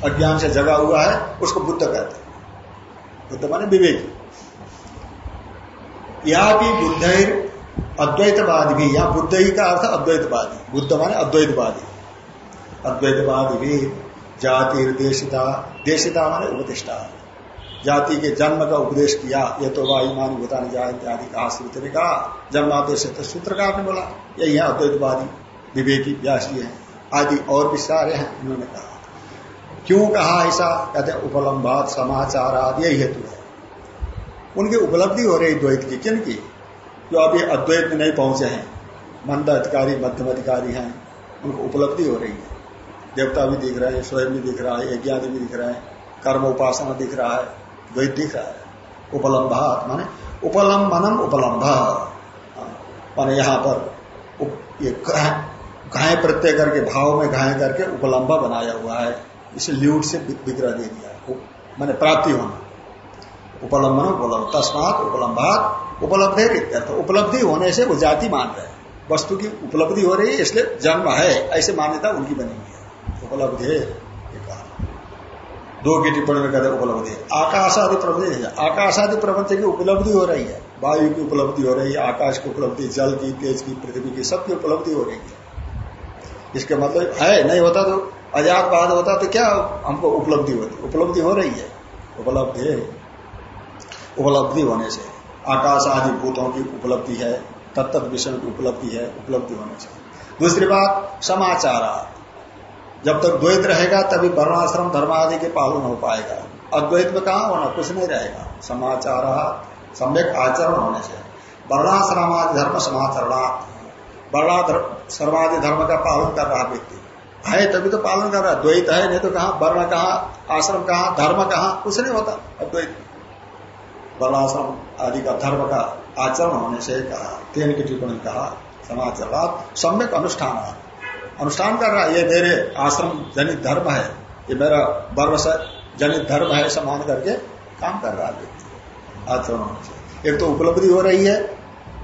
अज्ञान से जगा हुआ है, उसको बुद्ध कहते हैं। बुद्ध माने विवेकी। यह भी बुद्ध अद्वैतवादी भी। या बुद्ध ही का अर्थ अद्वैतवादी। बुद्ध माने अद्वैतवादी। अद्वैतवादी भी जाति देशिता देशिता माने उपतिष्ठा जाति के जन्म का उपदेश किया, ये तो वायुमान भूतान जाए इत्यादि कहा श्रुति ने कहा जन्मादेश तो सूत्रकार ने बोला। यही है अद्वैतवादी, विवेकी व्यासी है, आदि और भी सारे हैं, उन्होंने कहा। क्यों कहा ऐसा? कहते उपलम्बात समाचार आदि यही हेतु है। उनकी उपलब्धि हो रही द्वैत की, किन की? जो अभी अद्वैत में नहीं पहुँचे हैं, मंद अधिकारी, मध्यम अधिकारी हैं, उनको उपलब्धि हो रही है। देवता भी दिख रहे हैं, स्वयं भी दिख रहा है यज्ञ भी दिख रहे हैं, कर्म उपासना दिख रहा है द्वैत दिख रहा है उपलम्बात माने उपलम्बनम उपलम्ब माने यहाँ पर ये घाय प्रत्यय करके, भाव में घाय करके उपलम्बा बनाया हुआ है। इसे ल्यूट से विग्रह दे दिया। मैंने प्राप्ति होना। उपलम्बन उपलब्ध तस्मात उपलम्बात उपलब्ध उपलब्धि होने से वो जाति मान रहे वस्तु की उपलब्धि हो रही है, इसलिए जन्म है। ऐसे मान्यता उनकी बनी हुई है। उपलब्धि। दो की टिप्पणी में कहते उपलब्धि। आकाश आदि प्रपंच आकाश आदि की उपलब्धि हो रही है। वायु की उपलब्धि हो रही है, आकाश की उपलब्धि, जल की, तेज की, पृथ्वी की सबकी उपलब्धि हो रही है। इसके मतलब है, नहीं होता तो अजात बाद होता तो क्या हमको उपलब्धि होती? उपलब्धि हो रही है। उपलब्धि उपलब्धि होने से आकाश आदि भूतों की उपलब्धि है तत्त विषय की उपलब्धि है, उपलब्धि होने से। दूसरी बात समाचार जब तक द्वैत रहेगा, तभी वर्णाश्रम धर्म आदि के पालन हो पाएगा। अद्वैत में कहा होना? कुछ नहीं रहेगा। समाचार सम्यक आचरण होने से। वर्णाश्रम आदि धर्म समाचरणा वर्णा सर्वादि धर्म का पालन कर रहा व्यक्ति। है, तभी तो पालन कर रहा। द्वैत है, नहीं तो कहा? वर्ण कहा? आश्रम कहा? धर्म कहा? कुछ नहीं होता। अद्वैत। वर्णाश्रम आदि का धर्म का आचरण होने से कहा, तीन की टिप्पणी कहा समाचार सम्यक अनुष्ठान अनुष्ठान कर रहा है, ये मेरे आश्रम जनित धर्म है, ये मेरा वर्व जनित धर्म है समान करके काम कर रहा है। आचरण से। एक तो उपलब्धि हो रही है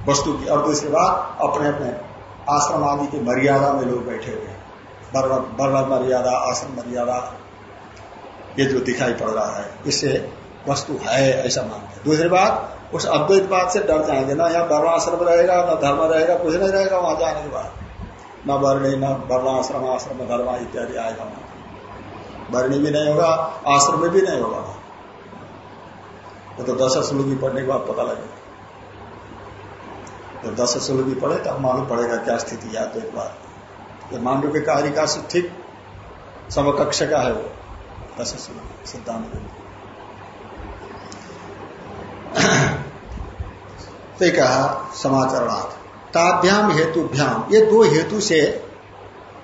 वस्तु की, और दूसरी बात अपने अपने आश्रम आदि की मर्यादा में लोग बैठे हुए हैं। वर्ण मर्यादा, आश्रम मर्यादा, ये जो दिखाई पड़ रहा है, इससे वस्तु है, ऐसा मानते हैं। दूसरी बात, उस अद्वैत बात से डर जाएँगे ना, यहाँ वर्ण आश्रम रहेगा, ना धर्म रहेगा, कुछ नहीं रहेगा, वहाँ जाने के बाद। न वर्णी न वर्णाश्रम, आश्रम, धर्म इत्यादि आएगा वहाँ वर्णी भी नहीं होगा, आश्रम में भी नहीं होगा। वो तो दस श्लोकी पढ़ने के बाद पता लगेगा। तो दस श्लोकी पढ़े तब मालूम पड़ेगा क्या स्थिति है तो एक बार। ये मांडव के कारिका से ठीक समकक्ष का है वो, दस श्लोकी सिद्धांत। तो कहा समाचारणार्थ ताभ्याम हेतुभ्याम। ये दो हेतु से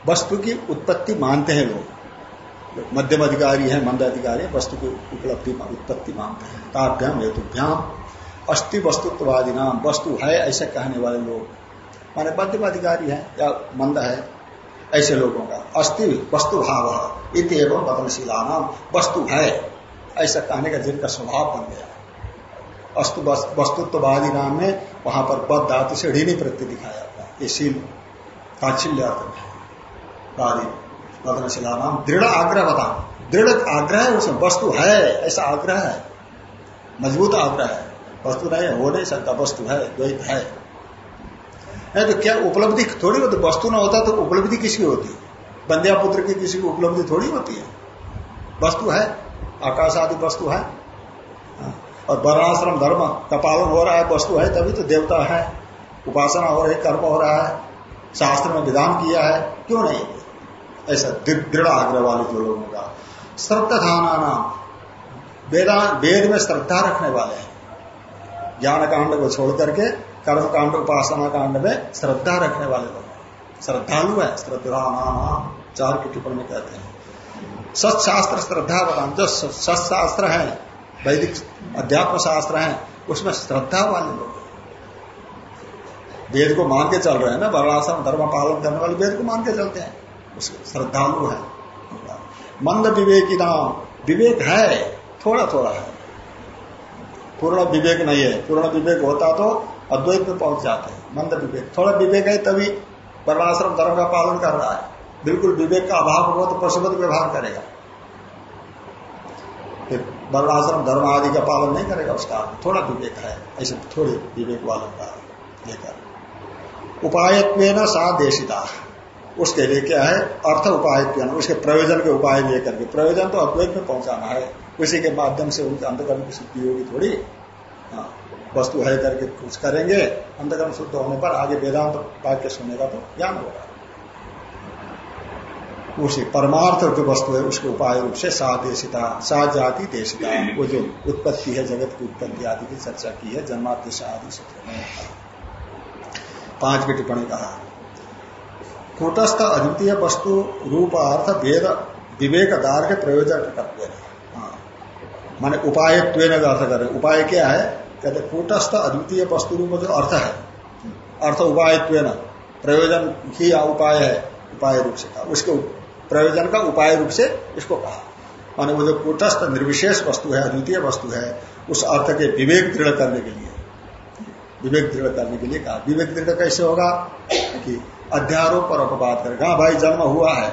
वस्तु की उत्पत्ति मानते हैं लोग। मध्यम अधिकारी है, मंद अधिकारी वस्तु की उपलब्धि उत्पत्ति मानते हैं। ताभ्याम हेतुभ्याम। अस्थि वस्तुत्ववादी नाम वस्तु है, ऐसे कहने वाले लोग। माने मध्यम अधिकारी है या मंद है, ऐसे लोगों का। अस्थि वस्तु भाव इत एवं नाम वस्तु है, ऐसा कहने का जिनका स्वभाव बन गया। अस्तु वस्तुत्ववादी नाम में वहाँ पर पद धातु से ऋणी प्रत्यय दिखाया था ये शील ताच्छिल्य अर्थ में वादी वदनशिला नाम, दृढ़ आग्रह बता। दृढ़ आग्रह है, उसमें वस्तु है, ऐसा आग्रह है। मज़बूत आग्रह है। वस्तु नहीं हो नहीं सकता, वस्तु है, द्वैत है। नहीं तो क्या उपलब्धि थोड़ी होती? वस्तु ना होता तो उपलब्धि किसकी होती? बंध्या पुत्र की किसी की उपलब्धि थोड़ी होती है? वस्तु है, आकाश आदि वस्तु है। हाँ। और वर्णाश्रम धर्म का पालन हो रहा है, वस्तु है, तभी तो देवता है। उपासना हो रही, कर्म हो रहा है। शास्त्र में विधान किया है, क्यों नहीं? ऐसा दृढ़ आग्रह वाले जो लोगों का श्रद्धाना नाम वेदा में श्रद्धा रखने वाले हैं। ज्ञान कांड को छोड़ करके कर्म कांड उपासना कांड में श्रद्धा रखने वाले लोग श्रद्धालु है श्रद्धा नाम चार की टिप्पणी कहते हैं। सत्शास्त्र श्रद्धा बताओ जो सत्शास्त्र है वैदिक अध्यात्म शास्त्र है, उसमें श्रद्धा वाले लोग वेद को मान के चल रहे हैं ना वर्णाश्रम धर्म पालन करने वाले वेद को मान के चलते हैं। उसके श्रद्धालु है। मंद विवेकी नाम। विवेक है थोड़ा थोड़ा है। पूर्ण विवेक नहीं है। पूर्ण विवेक होता तो अद्वैत में पहुँच जाते हैं। मंद विवेक। थोड़ा विवेक है तभी वर्णाश्रम धर्म का पालन कर रहा है। बिल्कुल विवेक का अभाव होगा तो पशुपत व्यवहार करेगा। वर्णाश्रम धर्म आदि का पालन नहीं करेगा, उसका थोड़ा विवेक है, ऐसे थोड़े विवेक वालों का लेकर। उपाय सादेशिता। उसके लिए क्या है? अर्थ उपाय उसके प्रयोजन के उपाय लेकर के प्रयोजन तो अद्वैत में पहुंचाना है। उसी के माध्यम से उनके अंतकर्म की सिद्धि होगी थोड़ी। हाँ वस्तु है करके कुछ करेंगे अंतकर्म शुद्ध होने पर आगे वेदांत वाक्य सुनेगा तो ज्ञान होगा। उसी परमार्थ जो वस्तु है, उसके उपाय रूप से सादेशिता सा जाति देशिता, वो जो उत्पत्ति है, जगत की उत्पत्ति आदि की चर्चा की है, जन्मादेश आदि सूत्र में पाँच की टिप्पणी कहा, कूटस्थ अद्वितीय वस्तु रूप अर्थ वेद विवेकदार के प्रयोजन कर्तव्य हाँ। माने उपाय अर्थ करें। उपाय क्या है? कहते कूटस्थ अद्वितीय वस्तु रूप जो अर्थ है, अर्थ उपाय प्रयोजन ही उपाय है, उपाय रूप से। उसके प्रयोजन का उपाय रूप से इसको कहा। माने वो जो कूटस्थ निर्विशेष वस्तु है, अद्वितीय वस्तु है, उस अर्थ के विवेक दृढ़ करने के लिए, विवेक दृढ़ करने के लिए कहा। विवेक दृढ़ कैसे होगा कि अध्यारोप और अपवाद करेगा हाँ भाई, जन्म हुआ है।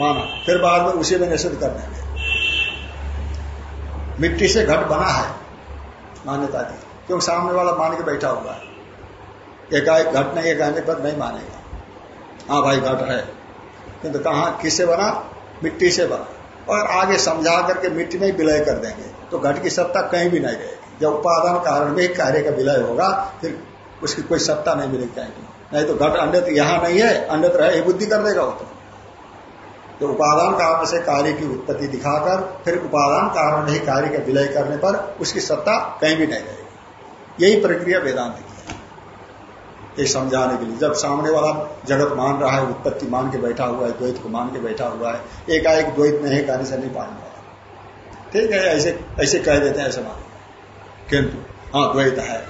माना, फिर बाद में उसी में निषेध कर देंगे। मिट्टी से घट बना है, मान्यता की क्योंकि सामने वाला मान के बैठा हुआ है एकाएक घट नहीं कहने पर नहीं मानेगा। हाँ भाई, घट है। किंतु कहा, किससे बना? मिट्टी से बना। और आगे समझा करके मिट्टी में विलय कर देंगे। तो घट की सत्ता कहीं भी नहीं रहेगी। जब उपादान कारण में कार्य का विलय होगा, फिर उसकी कोई सत्ता नहीं मिलेगी कहीं नहीं तो घट अंडत यहाँ नहीं है, अंडित रहे बुद्धि कर देगा वो तो। तो उपादान कारण से कार्य की उत्पत्ति दिखाकर, फिर उपादान कारण ही कार्य का विलय करने पर उसकी सत्ता कहीं भी नहीं रहेगी। यही प्रक्रिया वेदांत की ये समझाने के लिए। जब सामने वाला जगत मान रहा है, उत्पत्ति मान के बैठा हुआ है, द्वैत को मान के बैठा हुआ है, एकाएक द्वैत में है कहने से नहीं वाला ठीक है, ऐसे ऐसे कह देते हैं ऐसे मान। किंतु हाँ द्वैत है।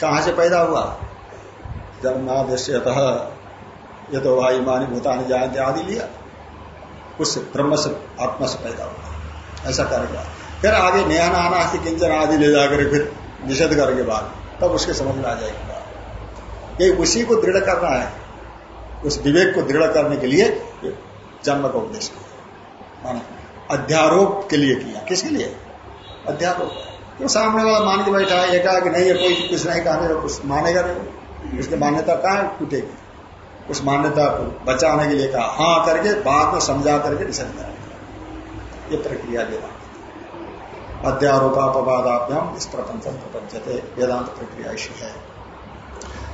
कहाँ से पैदा हुआ? जन्मादेश ये तो भाई मानी भूतानी जानते आदि लिया। उससे, ब्रह्म से, आत्मा से पैदा हुआ। ऐसा करेगा फिर आगे नया नाना किंचन आदि ले जाकर फिर निषेध करके बाद। तब उसके समझ में आ जाएगी ये उसी को दृढ़ करना है। उस विवेक को दृढ़ करने के लिए जन्म का उपदेश किया। अध्यारोप के लिए किया। किसके लिए? अध्यारोप। क्यों सामने वाला मान के बैठा है कहा कि नहीं है कोई कुछ नहीं कहने कुछ मानेगा नहीं। उसकी मान्यता कहा टूटेगी। उस मान्यता को बचाने के लिए कहा हाँ करके बाद में समझा करके निषेध करेंगे ये प्रक्रिया वेदांत अध्यारोपापवादाभ्याम इस प्रपंच प्रपंचते, वेदांत प्रक्रिया ऐसी है।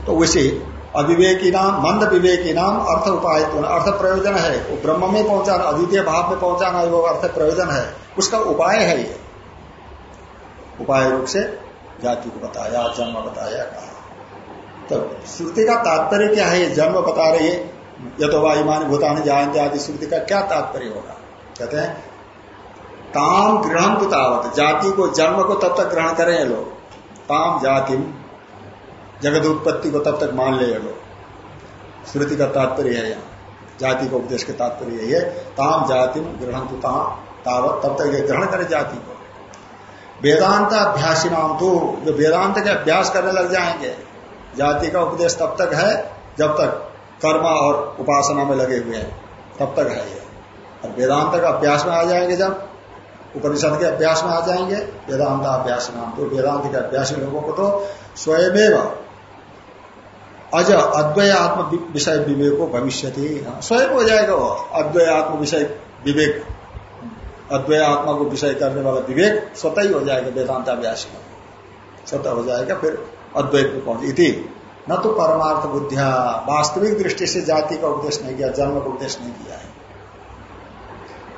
तो उसी अविवेकी नाम मंद विवेकी नाम अर्थ उपाय अर्थ प्रयोजन है। वो ब्रह्म में पहुंचाना अद्वितीय भाव में पहुंचाना वो अर्थ प्रयोजन है। उसका उपाय है ये। उपाय रूप से जाति को बताया, जन्म बताया, कहा। तो श्रुति का तात्पर्य क्या है? जन्म बता रही है। ये तो वायुमान, भूतान जानते आदि श्रुति का क्या तात्पर्य होगा? कहते हैं, ताम ग्रहण तो तावत जाति को, जन्म को तब तक ग्रहण करें लोग। ताम जाति जगत उत्पत्ति को तब तक मान ले लोग। श्रुति का तात्पर्य है यहाँ। जाति को उपदेश का तात्पर्य यही है। ताम जाति ग्रहण तो तावत। तब तक ये ग्रहण करे जाति को। वेदांत अभ्यासी नाम तो जो वेदांत के अभ्यास करने लग जाएँगे, जाति का उपदेश तब तक है जब तक कर्म और उपासना में लगे हुए हैं। तब तक है ये। और वेदांत का अभ्यास में आ जाएँगे जब, उपनिषद के अभ्यास में आ जाएँगे। वेदांत अभ्यास नाम तो वेदांत के अभ्यासी लोगों को तो स्वयं अज अद्वय आत्म विषय विवेको भविष्य हाँ, स्वयं हो जाएगा वो। अद्वय आत्म विषय विवेक। अद्वय आत्मा को विषय करने वाला विवेक स्वतः ही हो जाएगा वेदांत अभ्यास में स्वतः हो जाएगा फिर अद्वैत में पहुँच इति। न तो परमार्थ बुद्धिया। वास्तविक दृष्टि से जाति का उपदेश नहीं किया जन्म का उपदेश नहीं किया है।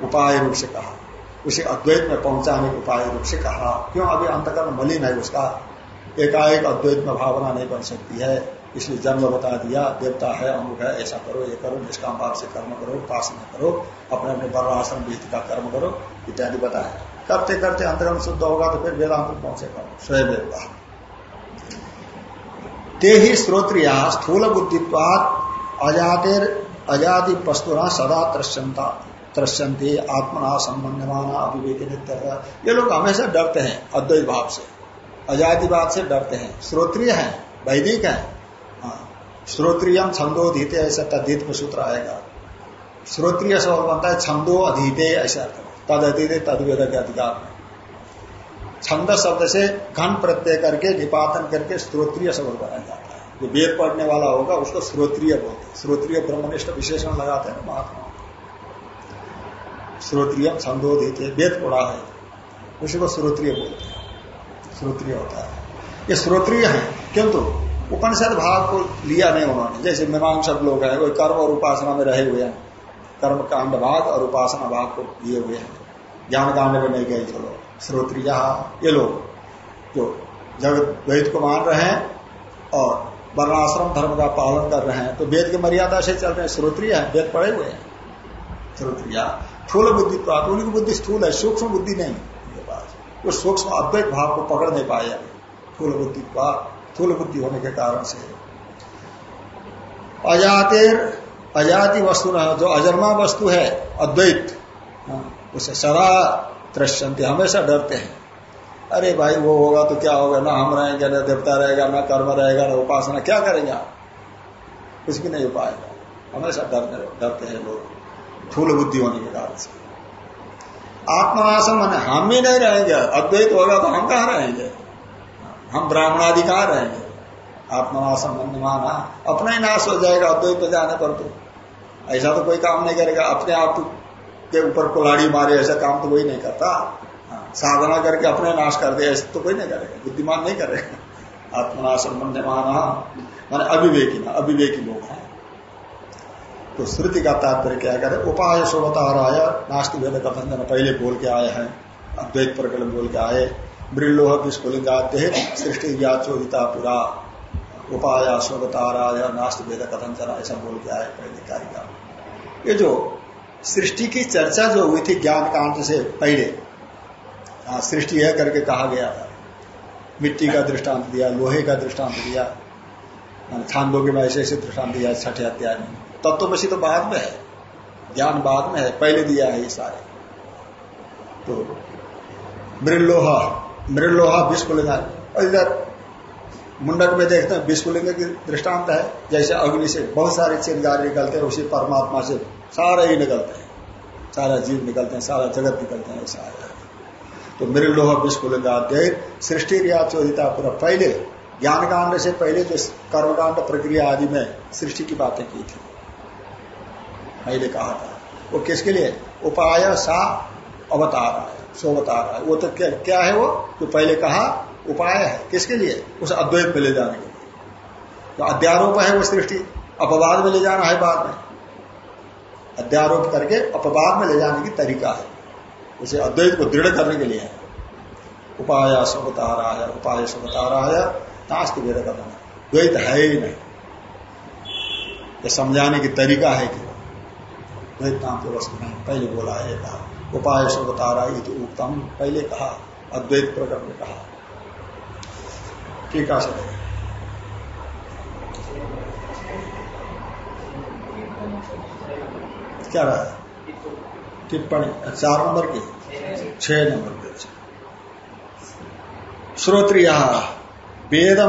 उपाय रूप से कहा। उसे अद्वैत में पहुँचाने के उपाय रूप से कहा। क्यों? अभी अंतकरण मलिन है उसका। एकाएक अद्वैत में भावना नहीं बन सकती है। इसलिए जन्म बता दिया, देवता है, अमुक है, ऐसा करो, ये करो निष्काम भाव से कर्म करो, उपासना करो, अपने अपने वर्णाश्रम विहित का कर्म करो, इत्यादि बताया। करते करते अंतरण शुद्ध होगा तो फिर वेदांत पहुंचेगा स्वयं ते ही श्रोत्रिया स्थूल बुद्धित्वाद अजातेर अजाति वस्तुना सदा त्रश्यंता त्रश्यंती आत्मना संबंधमाना अभिवेक नित्य ये लोग हमेशा डरते हैं अद्वैत भाव से। अजातिवाद से डरते हैं। श्रोत्रिय है, वैदिक है। श्रोत्रियम छंदोधीत ऐसा तद्धित में सूत्र आएगा। श्रोत्रिय शब्द बनता है छंदो अधीते ऐसा अर्थ। तद अधीते तदवेद के अधिकार में छंद शब्द से घन प्रत्यय करके निपातन करके श्रोत्रिय शब्द बनाया जाता है। जो वेद पढ़ने वाला होगा, उसको श्रोत्रिय बोलते हैं। श्रोत्रिय ब्रह्मनिष्ठ विशेषण लगाते हैं महात्मा। श्रोत्रिय छंदोधित वेद पढ़ा है। उसी को श्रोत्रिय बोलते हैं। श्रोत्रिय होता है। ये श्रोत्रिय है, किंतु उपनिषद भाग को लिया नहीं उन्होंने। जैसे मीमांसक लोग हैं वो कर्म और उपासना में रहे हुए हैं। कर्म कांड भाग और उपासना भाग को लिए हुए हैं। ज्ञान कांड में नहीं गए, चलो। श्रोत्रिय, ये लोग जो जगत द्वैत को मान रहे हैं और वर्णाश्रम धर्म का पालन कर रहे हैं तो वेद की मर्यादा से चल रहे हैं। श्रोत्रिय है, वेद पढ़े हुए हैं। श्रोत्रिया थूल बुद्धि प्राप्त उनकी बुद्धि स्थूल है, सूक्ष्म बुद्धि नहीं उनके पास वो सूक्ष्म अद्वैत भाव को पकड़ नहीं पाए अभी। बुद्धि थूल बुद्धि होने के कारण से। अजातेर अजाति वस्तु जो अजन्मा वस्तु है अद्वैत हाँ, उसे सदा त्रश्यंते हमेशा डरते हैं। अरे भाई वो होगा तो क्या होगा? ना हम रहेंगे ना देवता रहेगा ना कर्म रहेगा ना उपासना क्या करेंगे आप? कुछ भी नहीं पाएगा हमेशा डरते डरते हैं लोग थूल बुद्धि होने के कारण से। आत्मनाशम मैंने हम ही नहीं रहेंगे अद्वैत होगा तो हम कहा रहेंगे? हम ब्राह्मणादि कहा रहेंगे आत्मनाशम मन माना अपना ही नाश हो जाएगा अद्वैत पे जाने पर तो। ऐसा तो कोई काम नहीं करेगा अपने आप के ऊपर कुलाड़ी मारे ऐसा काम तो कोई नहीं करता। हाँ, साधना करके अपने नाश कर दे ऐसा तो कोई नहीं करेगा बुद्धिमान नहीं करेगा। आत्मना संबंध माना माने अविवेकी ना अविवेकी लोग हैं। तो श्रुति का तात्पर्य क्या करे? उपाय सोवताराय नास्तिक वेद कथन पहले बोल के आए हैं अद्वैत प्रकरण बोल के आए मृलोह विस्फुलिंगाते सृष्टि व्याचोदिता पुरा उपाय सोवताराय नास्तिक वेद कथन ऐसा बोल के आए पहले कार्य ये जो सृष्टि की चर्चा जो हुई थी ज्ञान कांड से पहले हाँ, सृष्टि है करके कहा गया था। मिट्टी का दृष्टांत दिया लोहे का दृष्टांत दिया हाँ, छांदो के ऐसे ऐसे दृष्टांत दिया छठे अध्याय में। तत्वशी तो बाद में है ज्ञान बाद में है पहले दिया है ये सारे। तो मृलोहा मृलोहा विस्फुलिंग और इधर मुंडक में देखते हैं विस्फुलिंग की दृष्टांत है, जैसे अग्नि से बहुत सारे चिंगार निकलते हैं, उसी परमात्मा से सारे ही निकलते हैं। सारा जीव निकलते हैं, सारा जगत निकलते हैं, ऐसा है। तो मृलोह विस्फुलिंगाध्याय सृष्टि रिया चोदिता पूरा पहले ज्ञान कांड से पहले जो कर्मकांड प्रक्रिया आदि में सृष्टि की बातें की थी। पहले कहा था। वो किसके लिए? उपाय सा अवतार। है सो रहा है। वो तो क्या, क्या है वो? जो पहले कहा उपाय है। किसके लिए? उस अद्वैत में ले जाने के लिए। तो अध्यारोप है वो सृष्टि। अपवाद में ले जाना है बाद में। अध्यारोप करके अपवाद में ले जाने की तरीका है। उसे अद्वैत को दृढ़ करने के लिए है। उपाय बता रहा है उपाय बता रहा है। नास्त वेद का बना। द्वैत है ही नहीं। समझाने की तरीका है कि द्वैत नाम की वस्तु नहीं पहले बोला है कहा उपाय से बता रहा है उत्तम पहले कहा, अद्वैत प्रकरण में कहा। ठीक है क्या रहा है? टिप्पणी चार नंबर की? छह नंबर के श्रोत्रिय वेद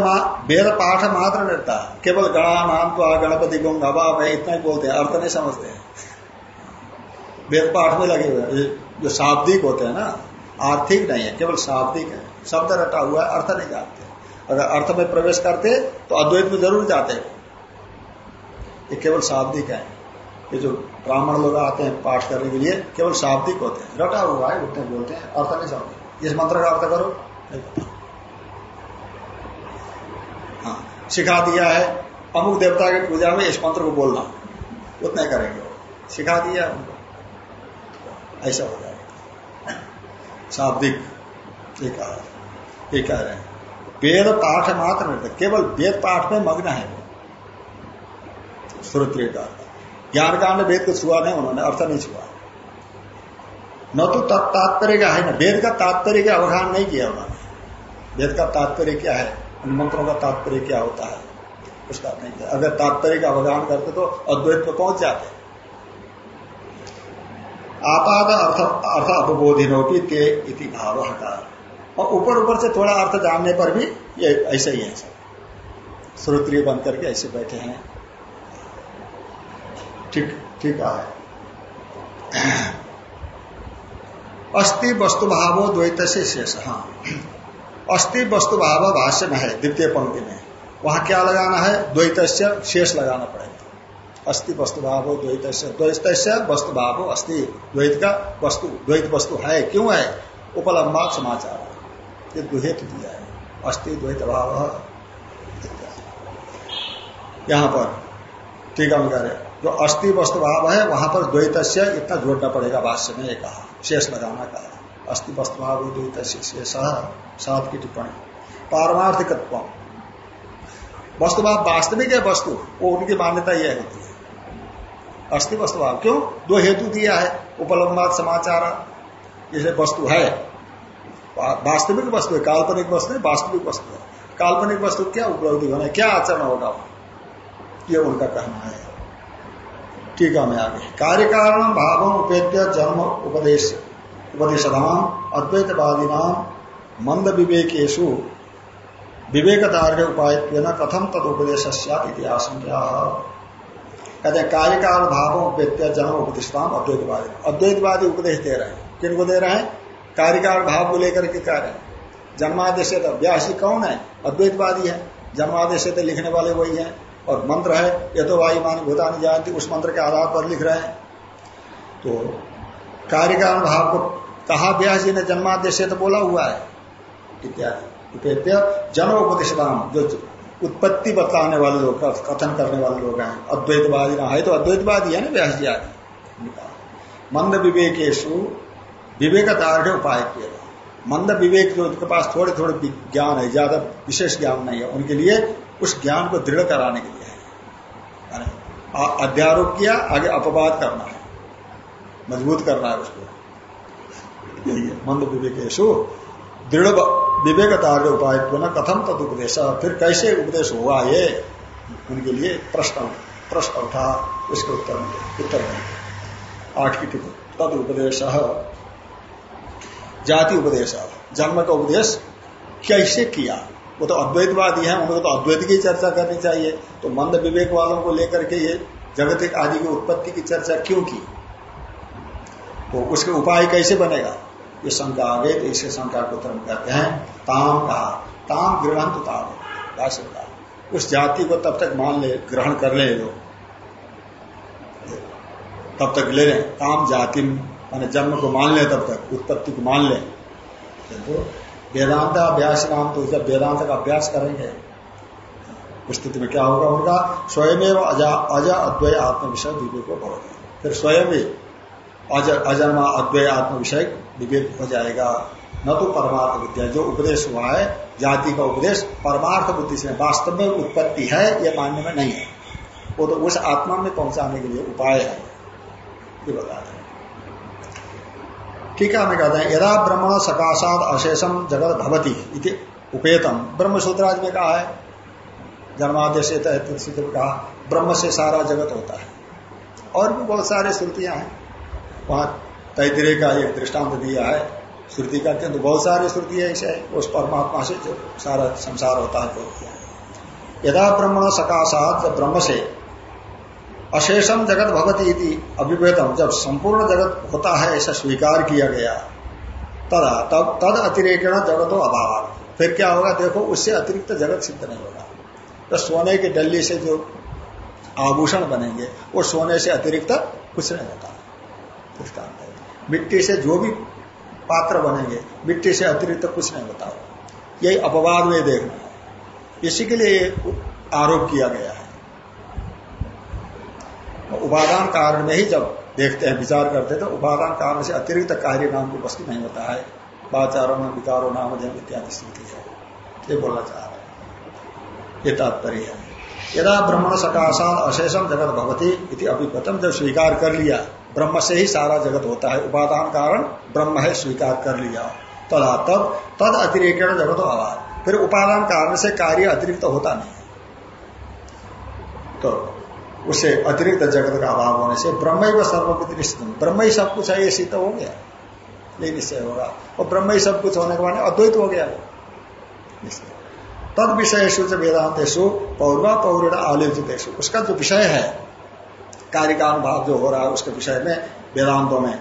वेद पाठ मात्र निर्ता केवल गणा नाम तो गणपति गुंग अभाव है इतना ही बोलते हैं, अर्थ नहीं समझते हैं। वेद पाठ में लगे हुए जो शाब्दिक होते हैं ना, आर्थिक नहीं है, केवल शाब्दिक है। शब्द रटा हुआ है, अर्थ नहीं जानते। अगर अर्थ में प्रवेश करते तो अद्वैत में ज़रूर जाते। ये केवल शाब्दिक है। ये जो ब्राह्मण लोग आते हैं पाठ करने के लिए, केवल शाब्दिक होते हैं। रटा हुआ है, उठते बोलते हैं, अर्थ नहीं समझते इस मंत्र का अर्थ करो। नहीं हाँ सिखा दिया है। अमुक देवता की पूजा में इस मंत्र को बोलना। उतना करेंगे। सिखा दिया। उनको ऐसा हो जाएगा शाब्दिक कहा रहे हैं। वेद पाठ मात्र नहीं, केवल वेद पाठ में मग्न है वो। श्रोत्रिय का ज्ञान कांड वेद को छुआ नहीं, उन्होंने अर्थ नहीं छुआ। न तो तात्पर्य का है ना, वेद का तात्पर्य का अवधान नहीं किया उन्होंने। वेद का तात्पर्य क्या है? उन मंत्रों का तात्पर्य क्या होता है? उसका नहीं किया। अगर तात्पर्य का अवधान करते तो अद्वैत में पहुँच जाते। आपाद अर्थ अर्थ अपबोधिनोपी ते इति भाव हटा और ऊपर ऊपर से थोड़ा अर्थ जानने पर भी ये ऐसे ही है सब। श्रोत्रिय बन करके ऐसे बैठे हैं। ठीक ठीक है अस्थि वस्तु भावो द्वैत से शेष। हाँ अस्थि वस्तु भाव भाष्य में है, द्वितीय पंक्ति में। वहाँ क्या लगाना है? द्वैत शेष लगाना पड़ेगा। अस्थि वस्तु भाव द्वैत द्वैत वस्तु भाव अस्थि द्वैत का वस्तु द्वैत वस्तु है। क्यों है? उपलम्बा समाचार। ये दुहेत दिया है। अस्थि द्वैत भाव। यहाँ पर ठीक है कह रहे जो अस्थि वस्तु भाव है, वहाँ पर द्वैत इतना जोड़ना पड़ेगा भाष्य में एक कहा। शेष लगाना कहा। अस्थि वस्तु भाव द्वैत शेष। सात की टिप्पणी। पारमार्थिकत्व वस्तुभाव वास्तविक है, वस्तु। वो उनकी मान्यता यह होती है अस्थि वस्तु भाव। क्यों? दो हेतु दिया है उपलम्बात समाचार, जैसे वस्तु है। वास्तविक वस्तु है, काल्पनिक वस्तु है, वास्तविक वस्तु है। काल्पनिक वस्तु क्या उपलब्धि होना है क्या आचरण होगा? ये उनका कहना है। ठीक है मैं आगे। कार्य कारण भाव उपेद्य जन्म उपदेश उपदेशधाम अद्वैतवादी नाम मंद विवेकेशु विवेक दार्य उपाय कथम तद उपदेश इतिहास कहते हैं, कार्यकाल भावों व्यक्ति जन्म उपदिष्टान अद्वैतवादी। अद्वैतवादी उपदेश दे रहे हैं। किनको दे रहे हैं? कार्यकाल भाव को लेकर के कह रहे हैं। जन्मादेश तो व्यासी कौन है? अद्वैतवादी है। जन्मादेश तो लिखने वाले वही है। और मंत्र है, ये तो वायु मान भूतानी जानती, उस मंत्र के आधार पर लिख रहे हैं। तो कार्यकाल भाव को कहा व्यास जी ने जन्मादेश तो बोला हुआ है। इत्यादि। जन्म उपदेश जो उत्पत्ति बताने वाले लोग, कथन करने वाले लोग हैं। अद्वैतवादी ना है तो अद्वैतवादी है ना व्यास जी आदि मंद विवेकेशु विवेक तार्ढ़ उपाय किया मंद विवेक जो उनके पास थोड़े थोड़े ज्ञान है, ज़्यादा विशेष ज्ञान नहीं है, उनके लिए उस ज्ञान को दृढ़ कराने के लिए है। अध्यारोप किया, आगे अपवाद करना है। मज़बूत करना है उसको। यही है, मंद विवेकेशु दृढ़ विवेक तार्य उपाय कथम तद उपदेश। फिर कैसे उपदेश हुआ ये? उनके लिए प्रश्न प्रश्न उठा उसके उत्तर उत्तर में। आठ की टिप्पणी। तद उपदेश। जाति उपदेश। जन्म का उपदेश कैसे किया? वो तो अद्वैतवादी है उनको तो अद्वैत की चर्चा करनी चाहिए। तो मंद विवेक वालों को लेकर के ये जगतिक आदि की उत्पत्ति की चर्चा क्यों की? तो उसके उपाय कैसे बनेगा? ये शंका आ गई तो इसे शंका को उत्तर कहते हैं, ताम कहा। ताम ग्रहण तो ताम भाष्य उस जाति को तब तक मान ले, ग्रहण कर ले लो तब तक ले लें ताम जाति माने जन्म को मान ले तब तक, उत्पत्ति को मान ले। तो वेदांत अभ्यास नाम तो जब वेदांत का अभ्यास करेंगे स्थिति में क्या होगा उनका? स्वयं अजा अजा, अद्वय आत्म विषय विवेक बहुत फिर स्वयं ही अजन्मा अद्वय आत्म विषय विवेक हो जाएगा। न तो परमार्थ बुद्धि जो उपदेश हुआ है, जाति का उपदेश, परमार्थ बुद्धि से वास्तव में उत्पत्ति है, यह मानने में नहीं है। वो तो उस आत्मा में पहुँचाने के लिए उपाय है। ये बता रहे ठीक है, हमें कहते हैं, यदा ब्रह्मण सकाशात अशेषम जगत भवती इति उपेतम। ब्रह्म सूत्राज में कहा है, जन्मादेश कहा, ब्रह्म से सारा जगत होता है। और भी बहुत सारे श्रुतियाँ हैं। वहाँ तैतरे का एक दृष्टांत दिया है। श्रुति का तो बहुत सारी श्रुति है इसे, उस परमात्मा से जो सारा संसार होता है बहुत यदा ब्रह्मण सकाशात जब ब्रह्म से अशेषम जगत भगवती इति अभिवेदम जब संपूर्ण जगत होता है, ऐसा स्वीकार किया गया, तदा, तब, तद अतिरेकण जगतो अभाव। फिर क्या होगा, देखो, उससे अतिरिक्त जगत सिद्ध नहीं होगा। तो सोने की डल्ली से जो आभूषण बनेंगे, वो सोने से अतिरिक्त कुछ नहीं होता। दृष्टांत है। मिट्टी से जो भी पात्र बनेंगे, मिट्टी से अतिरिक्त कुछ नहीं होता यही अपवाद में देखना है। इसी के लिए आरोप किया गया है। उपादान कारण में ही जब देखते हैं, विचार करते हैं तो उपादान कारण से अतिरिक्त कार्य नाम की वस्तु नहीं होता है। बाचारों में विकारो, नाम इत्यादि स्थिति है। ये बोलना चाह रहे हैं। ये तात्पर्य है। यदा ब्रह्मण सकाशात अशेषम जगत भवती इति अभिपतम जब स्वीकार कर लिया ब्रह्म से ही सारा जगत होता है। उपादान कारण ब्रह्म है, स्वीकार कर लिया। तदा तब तद अतिरिक्त जगत अभाव फिर उपादान कारण से कार्य अतिरिक्त होता नहीं तो उससे अतिरिक्त जगत का अभाव होने से ब्रह्म सर्वविद निश्चित ब्रह्म ही सब कुछ है, ये सिद्ध हो गया। ये निश्चय होगा। और ब्रह्म ही सब कुछ होने के बाद अद्वैत हो गया निश्चय। तद विषय वेदांतेशु पौर्वा पौर आलोचित उसका जो विषय है कार्य का अनुभाव जो हो रहा है उसके विषय में वेदांतों में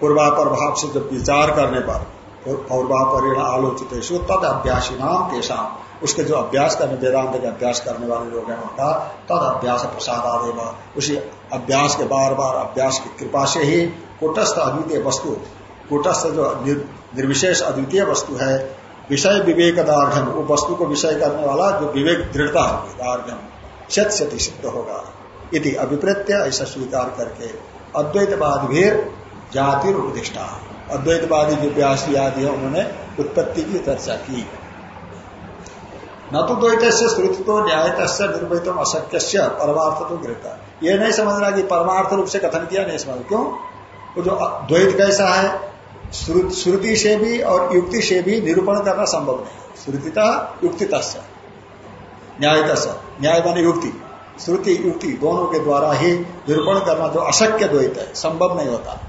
पूर्वापर भाव से जब विचार करने पर पूर्वापर आलोचित तद अभ्यासी नाम केशाम। उसके जो अभ्यास करने, वेदांत के अभ्यास करने वाले लोग हैं उनका तद अभ्यास प्रसाद आदेव उसी अभ्यास के बार बार अभ्यास की कृपा से ही कुटस्थ अद्वितीय वस्तु, कुटस्थ जो निर्विशेष अद्वितीय वस्तु है, विषय विवेक दार्घ्यम वो वस्तु को विषय करने वाला जो विवेक दृढ़ता होगी दार्घ्यम शत शति सिद्ध होगा। इति अभिप्रत्य ऐसा स्वीकार करके अद्वैतवाद भी जाति उपदिष्टा अद्वैतवादी जो व्यासी आदि है, उन्होंने उत्पत्ति की चर्चा की। न तो द्वैत से श्रुति तो न्याय निर्वैतम अशक्य परमार्थ तो गृहता। ये नहीं समझना कि परमार्थ रूप से कथन किया, नहीं समझ क्यों? वो जो द्वैत कैसा है, श्रुति से भी और युक्ति से भी निरूपण करना संभव नहीं। श्रुतिता युक्ति न्याय न्याय माने युक्ति। श्रुति, युक्ति दोनों के द्वारा ही निरूपण करना जो अशक्य द्वैत है, संभव नहीं होता।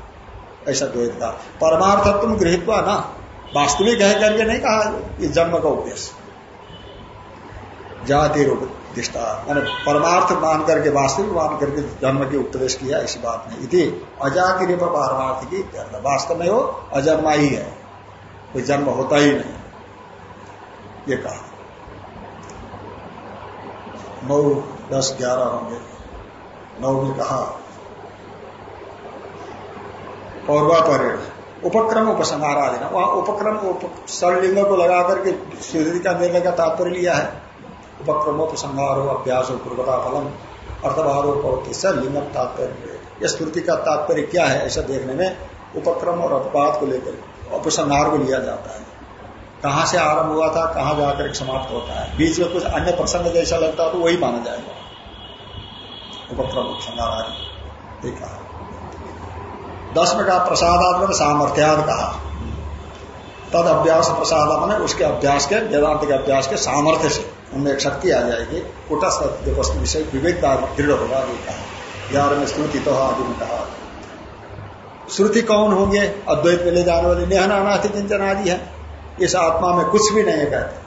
ऐसा द्वैत का परमार्थ तुम गृहित ना। वास्तविक है करके नहीं कहा ये जन्म का उपदेश जाति रूप दिष्टा। मैंने परमार्थ मान करके, वास्तविक मान करके जन्म की उपदेश किया इसी बात में इति अजाति रूप परमार्थ की वास्तव में वो अजन्मा ही है। कोई जन्म होता ही नहीं। ये कहा। दस ग्यारह होंगे। नौ में कहा पौर्वा परेण उपक्रम उपसंहार आदि वहाँ उपक्रम सरलिंग को लगा करके स्थिति का निर्णय का तात्पर्य लिया है। उपक्रमोपसंहारो अभ्यास हो पूर्वता फलम अर्थभारोपति लिंगम तात्पर्य। यह स्तुति का तात्पर्य क्या है, ऐसा देखने में उपक्रम और अपवाद को लेकर उपसंहार को लिया जाता है। कहाँ से आरंभ हुआ था, कहाँ जाकर समाप्त होता है? बीच में कुछ अन्य प्रसंग जैसा लगता है तो वही माना जाएगा। उपक्रम उपसंहार देखा दस में कहा सामर्थ्याद कहा। तद अभ्यास प्रसाद मैंने उसके अभ्यास के वेदांत के अभ्यास के सामर्थ्य से। उनमें एक शक्ति आ जाएगी। कुटस्थ वस्तु विषय विवेक दृढ़ होगा, ये कहा। ग्यारह में श्रुति तो आदि में कहा। श्रुति कौन होंगे? अद्वैत में ले जाने वाले नेहनानाथि चिंतन आदि है। इस आत्मा में कुछ भी नहीं है, कहते।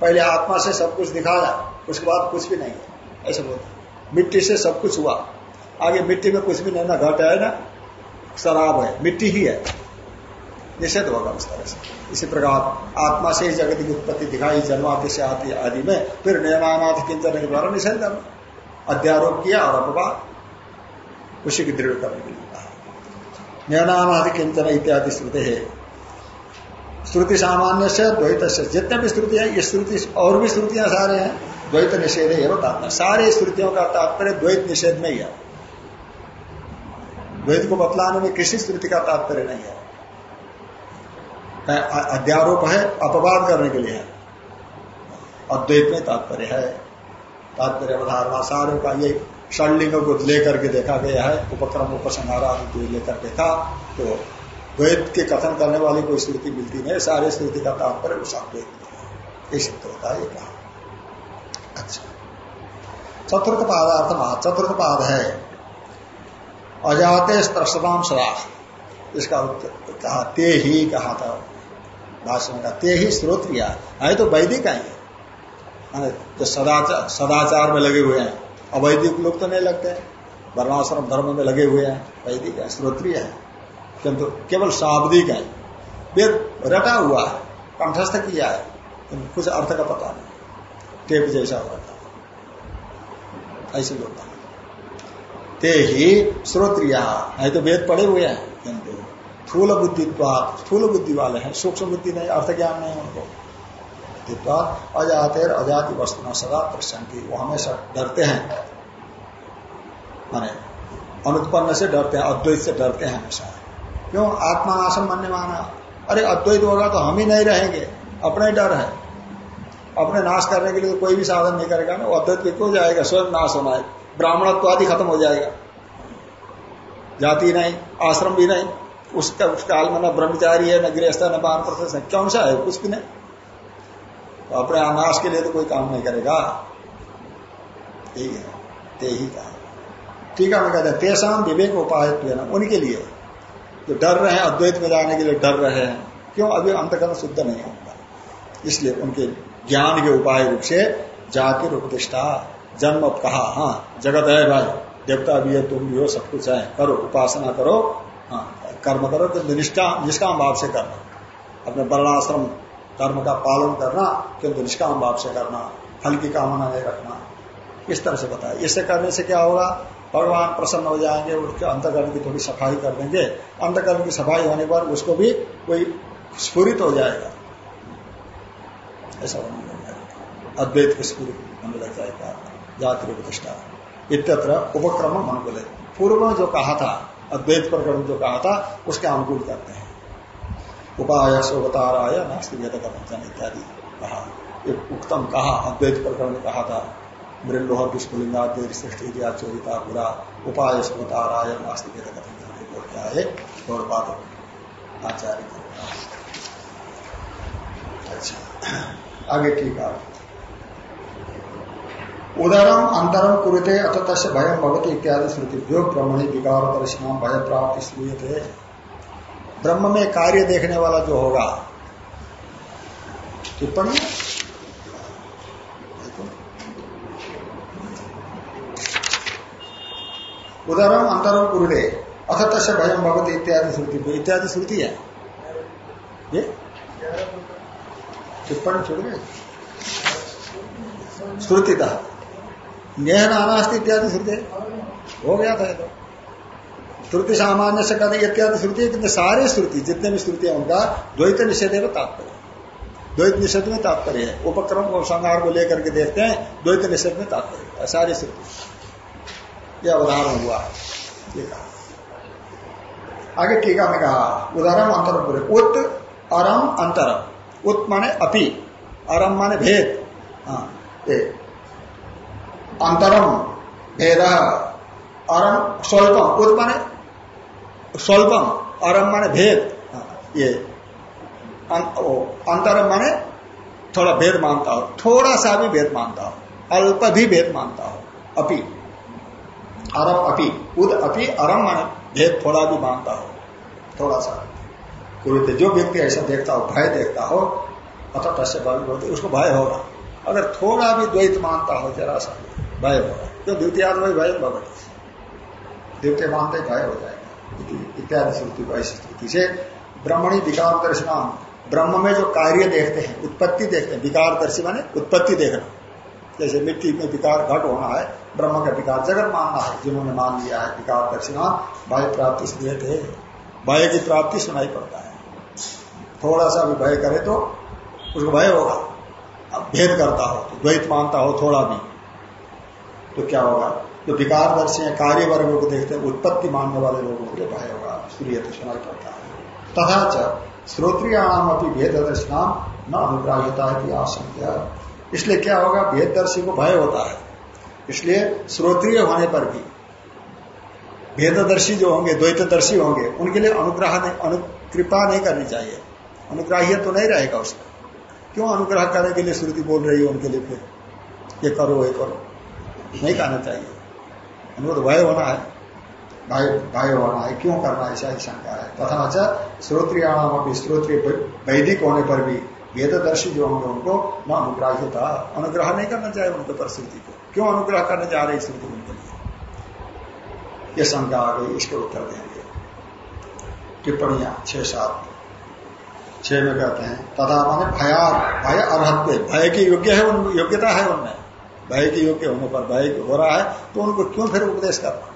पहले आत्मा से सब कुछ दिखाया, उसके बाद कुछ भी नहीं है। ऐसे बोलते मिट्टी से सब कुछ हुआ। आगे मिट्टी में कुछ भी नहीं ना घट है ना शराब है, मिट्टी ही है। निषेध होगा उस तरह से। इसी प्रकार आत्मा से ही जगत की उत्पत्ति दिखाई जन्माति से आती आदि में, फिर निर्माणाथ चिंतन के द्वारा निषेध अध्यारोप किया और अपवाद। उसी की दृढ़ करने के लिए कहा। निर्णानादि किंचन इत्यादि श्रुति है। श्रुति सामान्य से, द्वैत से, जितने भी श्रुति है, ये श्रुति और भी श्रुतियाँ सारे हैं। द्वैत निषेध है तात्पर्य। सारे श्रुतियों का तात्पर्य द्वैत निषेध में ही है। द्वैत को बतलाने में किसी श्रुति का तात्पर्य नहीं है। अध्यारोप है, अपवाद करने के लिए है। अद्वैत में तात्पर्य है। तात्पर्य अवधारणा सारों का ये षणलिंग को लेकर के देखा गया है, उपक्रम उपसंहार आदि को लेकर देखा तो द्वैत के कथन करने वाली कोई स्मृति मिलती नहीं, सारे स्मृति का तात्पर्य उस अद्वैत में ये सिद्ध होता है, ये कहा। अच्छा। चतुर्थ पादार्थ महा चतुर्थ पाद है। अजाते स्प्रशताम सदा इसका उत्तर कहा, ते ही कहा था। भाषण का ते ही स्त्रोत्रिया है तो वैदिक है जो सदाचार सदाचार में लगे हुए हैं। अवैदिक लोग तो नहीं लगते वर्णाश्रम धर्म में लगे हुए हैं। वैदिक है स्त्रोत्रिय है। किंतु केवल शाब्दिक है। वेद रटा हुआ है। कंठस्थ किया है। कुछ अर्थ का पता नहीं। टेप जैसा था ऐसे लोग ते ही श्रोत्रिया नहीं तो वेद पड़े हुए हैं किंतु स्थूल बुद्धित्वाद स्थूल बुद्धि वाले हैं, सूक्ष्म बुद्धि नहीं अर्थ ज्ञान नहीं उनको। बुद्धित्वाद अजातेर अजाति वस्तु सदा प्रसंगी वो हमेशा डरते हैं। माने, अनुत्पन्न से डरते हैं, अद्वैत से डरते हैं हमेशा। क्यों? आत्मानाशम मानने माना अरे अद्वैत होगा तो हम ही नहीं रहेंगे, अपना ही डर है। अपने नाश करने के लिए तो कोई भी साधन नहीं करेगा ना अद्वैत क्यों जाएगा? स्वयं नाश होना है। ब्राह्मणत्व आदि खत्म हो जाएगा। जाति नहीं, आश्रम भी नहीं, उसका, उस काल में न ब्रह्मचारी है, न गृहस्थ, न बान प्रशस्त है कौन सा है कुछ भी नहीं। तो अपने अनाश के लिए तो कोई काम नहीं करेगा। यही है, ते ही कहा। ठीक है, मैं कहते हैं, तेसाम विवेक उपाय उनके लिए जो डर रहे हैं, अद्वैत में जाने के लिए डर रहे हैं, क्यों? अभी अंतकरण शुद्ध नहीं होगा। इसलिए उनके ज्ञान के उपाय रूप से जाति उपदिष्टा। जन्म कहा? हाँ जगत है भाई। देवता भी है, तुम भी हो, सब कुछ है। करो, उपासना करो। हाँ कर्म करो तो निष्ठा निष्काम भाव से करना। अपने वर्णाश्रम कर्म का पालन करना किंतु निष्काम भाव से करना। फल की कामना नहीं रखना। इस तरह से बताया। इससे करने से क्या होगा? भगवान प्रसन्न हो जाएँगे उसके अंतकरण की थोड़ी सफ़ाई कर देंगे। अंतकरण की सफ़ाई होने पर उसको भी कोई स्फूरित हो जाएगा। ऐसा होने लग जाएगा अद्वैत की स्फूरित होने लग जाएगा जाति प्रतिष्ठा इत्यत्र उपक्रम मन बोले पूर्व जो कहा था, अद्वैत प्रकरण जो कहा था, उसके अनुकूल करते हैं। उपाय सोवताराय नास्ति वेद का इत्यादि कहा। एक उत्तम कहा, अद्वैत प्रकरण कहा था मृलोह विष्णुलिंगा देर सृष्टि दिया चोरिता, बुरा। उपाय सोवताराय नास्ति वेद का बोल क्या है? गौरपाद आचार्य अच्छा। आगे ठीक है उदरम अंतरम कुरुते अथ तस्य भयम भगवती इत्यादि श्रुति योग ब्रह्मणी विकार दर्शनाम भय प्राप्ति श्रूय थे ब्रह्म में कार्य देखने वाला जो होगा, टिप्पणी? उदरम अंतरम कुरुते अथ तस्य भयम भगवती इत्यादि श्रुति इत्यादि श्रुति है ये टिप्पणी छोड़ गए श्रुति था नेह नानास्ति इत्यादि श्रुति। हो गया था तो। श्रुति सामान्य से कहते इत्यादि श्रुति कितने सारे श्रुति, जितने भी श्रुति है उनका द्वैत निषेध में तात्पर्य द्वैत निषेध में तात्पर्य है। उपक्रम और संहार को लेकर के देखते हैं, द्वैत निषेध में तात्पर्य सारी श्रुति। यह उदाहरण हुआ। आगे टीका में कहा, उदाहरण अंतरम पूरे। उत, अरम, अंतरम। उत माने अपि अरम माने भेद अंतरम भेद अरम स्वल्पम उत माने स्वल्पम अरम माने भेद ये अंतरम माने थोड़ा भेद मानता हो, थोड़ा सा भी भेद मानता हो, अल्प भी भेद मानता हो, अपि। अरम अपि, उद अपि अरम माने भेद थोड़ा भी मानता हो, थोड़ा सा। कोई जो व्यक्ति ऐसा देखता हो, भय देखता हो, अतः तस्य बल उसको भय होगा। अगर थोड़ा भी द्वैत मानता हो, जरा सा भय होगा। तो द्वितीय भय भगवत द्वितीय मानते भय हो जाएगा। इत्यादि श्रुति ऐसी स्थिति से ब्रह्मणी विकार दर्शनाम ब्रह्म में जो कार्य देखते हैं, उत्पत्ति देखते हैं विकार दर्शी माने उत्पत्ति देखना। जैसे मिट्टी में विकार घट होना है, ब्रह्म का विकार जगत मानना है, जिन्होंने मान लिया है विकार दर्शना भय प्राप्ति से भय की प्राप्ति सुनाई पड़ता है। थोड़ा सा भी भय करे तो उसको भय होगा। अब भेद करता हो तो द्वैत मानता हो थोड़ा भी तो क्या होगा? जो विकारदर्शी है कार्य वर्ग को देखते हैं, उत्पत्ति मानने वाले लोगों के लिए भय होगा, सूर्य तो सुनाई पड़ता है। तथा च श्रोत्रियाणाम अपनी भेद दर्शनाम न अभिप्रायता है आशंका इसलिए क्या होगा? भेद दर्शी को भय होता है। इसलिए श्रोत्रिय होने पर भी, भेददर्शी जो होंगे, द्वैतदर्शी होंगे, उनके लिए अनुग्रह नहीं नहीं करनी चाहिए। अनुग्राह्य तो नहीं रहेगा उसका। क्यों अनुग्रह करने के लिए श्रुति बोल रही है उनके लिए फिर? ये करो ये करो। नहीं कहना चाहिए। अनुरोध भय होना है। भय होना है। क्यों करना ऐसा ही शंका है। तथा अच्छा श्रोत्रियाणाम अभी श्रोत्रिय वैदिक होने पर भी वेददर्शी जो होंगे उनको न अनुग्राह्यता। अनुग्रह नहीं करना चाहिए उनके पर श्रुति को। क्यों अनुग्रह करने जा रही श्रुति उनके लिए? ये शंका आ गई, इसके उत्तर देंगे। टिप्पणियाँ, छह, सात। छह में कहते हैं, तथा माने भया, भय अर्हत्व, भय की योग्य है उन, योग्यता है उनमें। भय के योग्य होने पर भय हो रहा है तो उनको क्यों फिर उपदेश करना?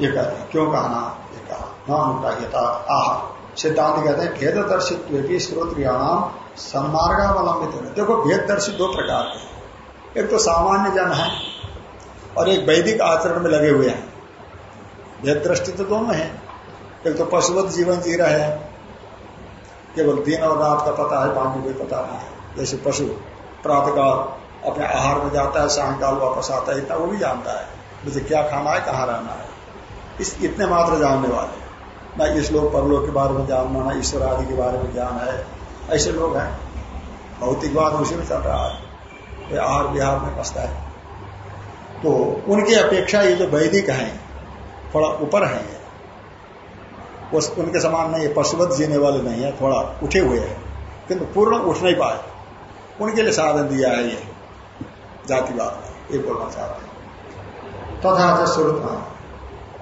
ये कहते हैं, क्यों कहना? ये कहा नानुग्राह्यता आह, सिद्धांत कहते हैं भेद दर्शित्व की श्रोत्रियाणाम सन्मार्गावलंबित है। देखो भेद दर्शित दो प्रकार के एक तो सामान्य जन है, और एक वैदिक आचरण में लगे हुए हैं। भेद दृष्टि तो दोनों है। एक तो पशुवत जीवन जी रहे हैं। केवल दिन और रात का पता है बाकी कोई पता नहीं है। जैसे पशु प्रातःकाल अपने आहार में जाता है सायकाल वापस आता है, इतना वो भी जानता है। मुझे क्या खाना है, कहाँ रहना है? इस इतने मात्र जानने वाले न इस लोग परलोक के बारे में जानना, न ईश्वर आदि के बारे में ज्ञान है। ऐसे लोग हैं। भौतिक भौतिकवाद उसी में चल रहा है। आहार विहार में फंसता है। तो उनकी अपेक्षा ये जो वैदिक हैं, थोड़ा ऊपर है ये उनके समान नहीं है पशुवत जीने वाले नहीं है, थोड़ा उठे हुए हैं। किंतु पूर्ण उठ नहीं पाए उनके लिए साधन दिया है ये। जातिवाद में, ये बोलना चाहते हैं। तथा तो स्वरूप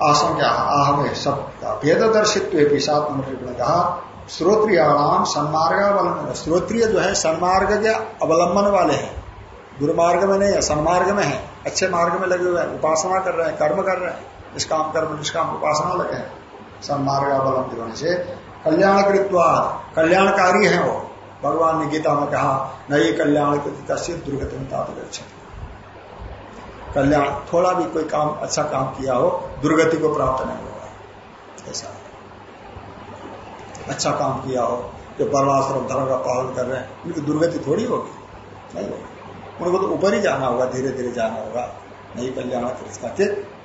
आसम क्या आह में सब भेददर्शित्व सात ने कहा, श्रोत्रियाणाम सन्मार्गावलंबन श्रोत्रिय जो है, सन्मार्ग के अवलंबन वाले हैं। दुर्मार्ग में नहीं है सन्मार्ग में है। अच्छे मार्ग में लगे हुए हैं, उपासना कर रहे हैं, कर्म कर रहे हैं। निष्काम कर्म, निष्काम उपासना लगे हैं। सन्मार्ग अवलंबित होने से कल्याण कल्याणकारी है वो। भगवान ने गीता में कहा नई कल्याण तस्वीर दुर्गति में कल्याण, थोड़ा भी कोई काम अच्छा काम किया हो, दुर्गति को प्राप्त नहीं होगा। ऐसा। अच्छा काम किया हो, जो वर्णाश्रम धर्म का पालन कर रहे हैं, उनकी दुर्गति थोड़ी होगी। नहीं होगी। उनको तो ऊपर ही जाना होगा धीरे धीरे जाना होगा। नहीं कल्याण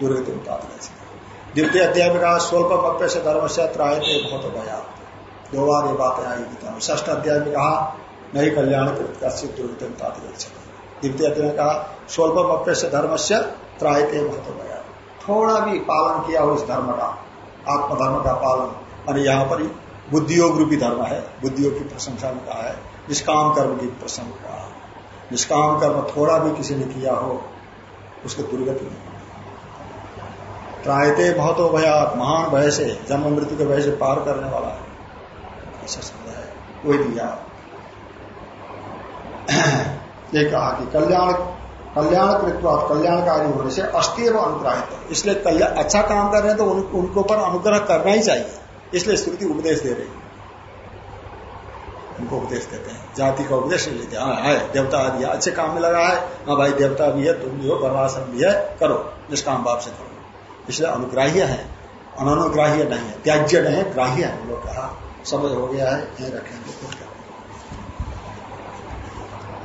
दुर्गति प्राप्त द्वितीय अध्याय में कहा स्वल्प मप्य से धर्म से त्राय बहुत भया दो बार ये बातें आई गीता में ष्ठ अध्याय में कहा, नहीं कल्याण दुर्गता द्वितीय अध्याय में कहा स्वल्प अप्य से धर्म से त्रायते महत्व गया थोड़ा भी पालन किया हो इस धर्म का, आत्मधर्म का पालन, और यहाँ पर बुद्धियोग रूपी धर्म है, बुद्धियोग की प्रशंसा में कहा है, निष्काम कर्म की प्रसंग कहा निष्काम कर्म थोड़ा भी किसी ने किया हो, उसको दुर्गति नहीं। त्रायते महत्व भया महान भय से जन्म मृत्यु के भय से पार करने वाला है। ऐसा शब्द है। कोई दिया ये कहा कि कल्याण कल्याण कृत्वा कल्याणकारी होने से अस्थिर अनुग्रहित। इसलिए कल्याण अच्छा काम कर रहे हैं तो उन, उनको पर अनुग्रह करना ही चाहिए। इसलिए स्तुति उपदेश दे रही उनको उपदेश देते हैं। जाति का उपदेश लेते हाँ है देवता आदि अच्छे काम में लगा है। हाँ भाई देवता भी है तुम भी हो वर्णाश्रम भी है करो। निष्काम भाव से करो। इसलिए अनुग्राह्य है। अनुग्राह्य नहीं है। त्याज्य नहीं है, ग्राह्य है। लोग कहा, समझ हो गया है, यही रखेंगे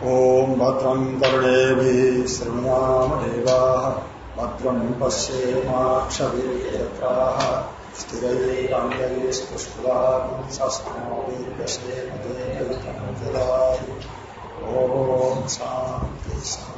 ओम भद्रं कर्णे श्रृणाम देवा भद्रं पश्येमाक्षभिर्यत्राः स्थिरैरङ्गैस्तुष्टुलाशस्त्रोभिर्यशेमदेवतं ददाति ॐ शान्ति शान्ति।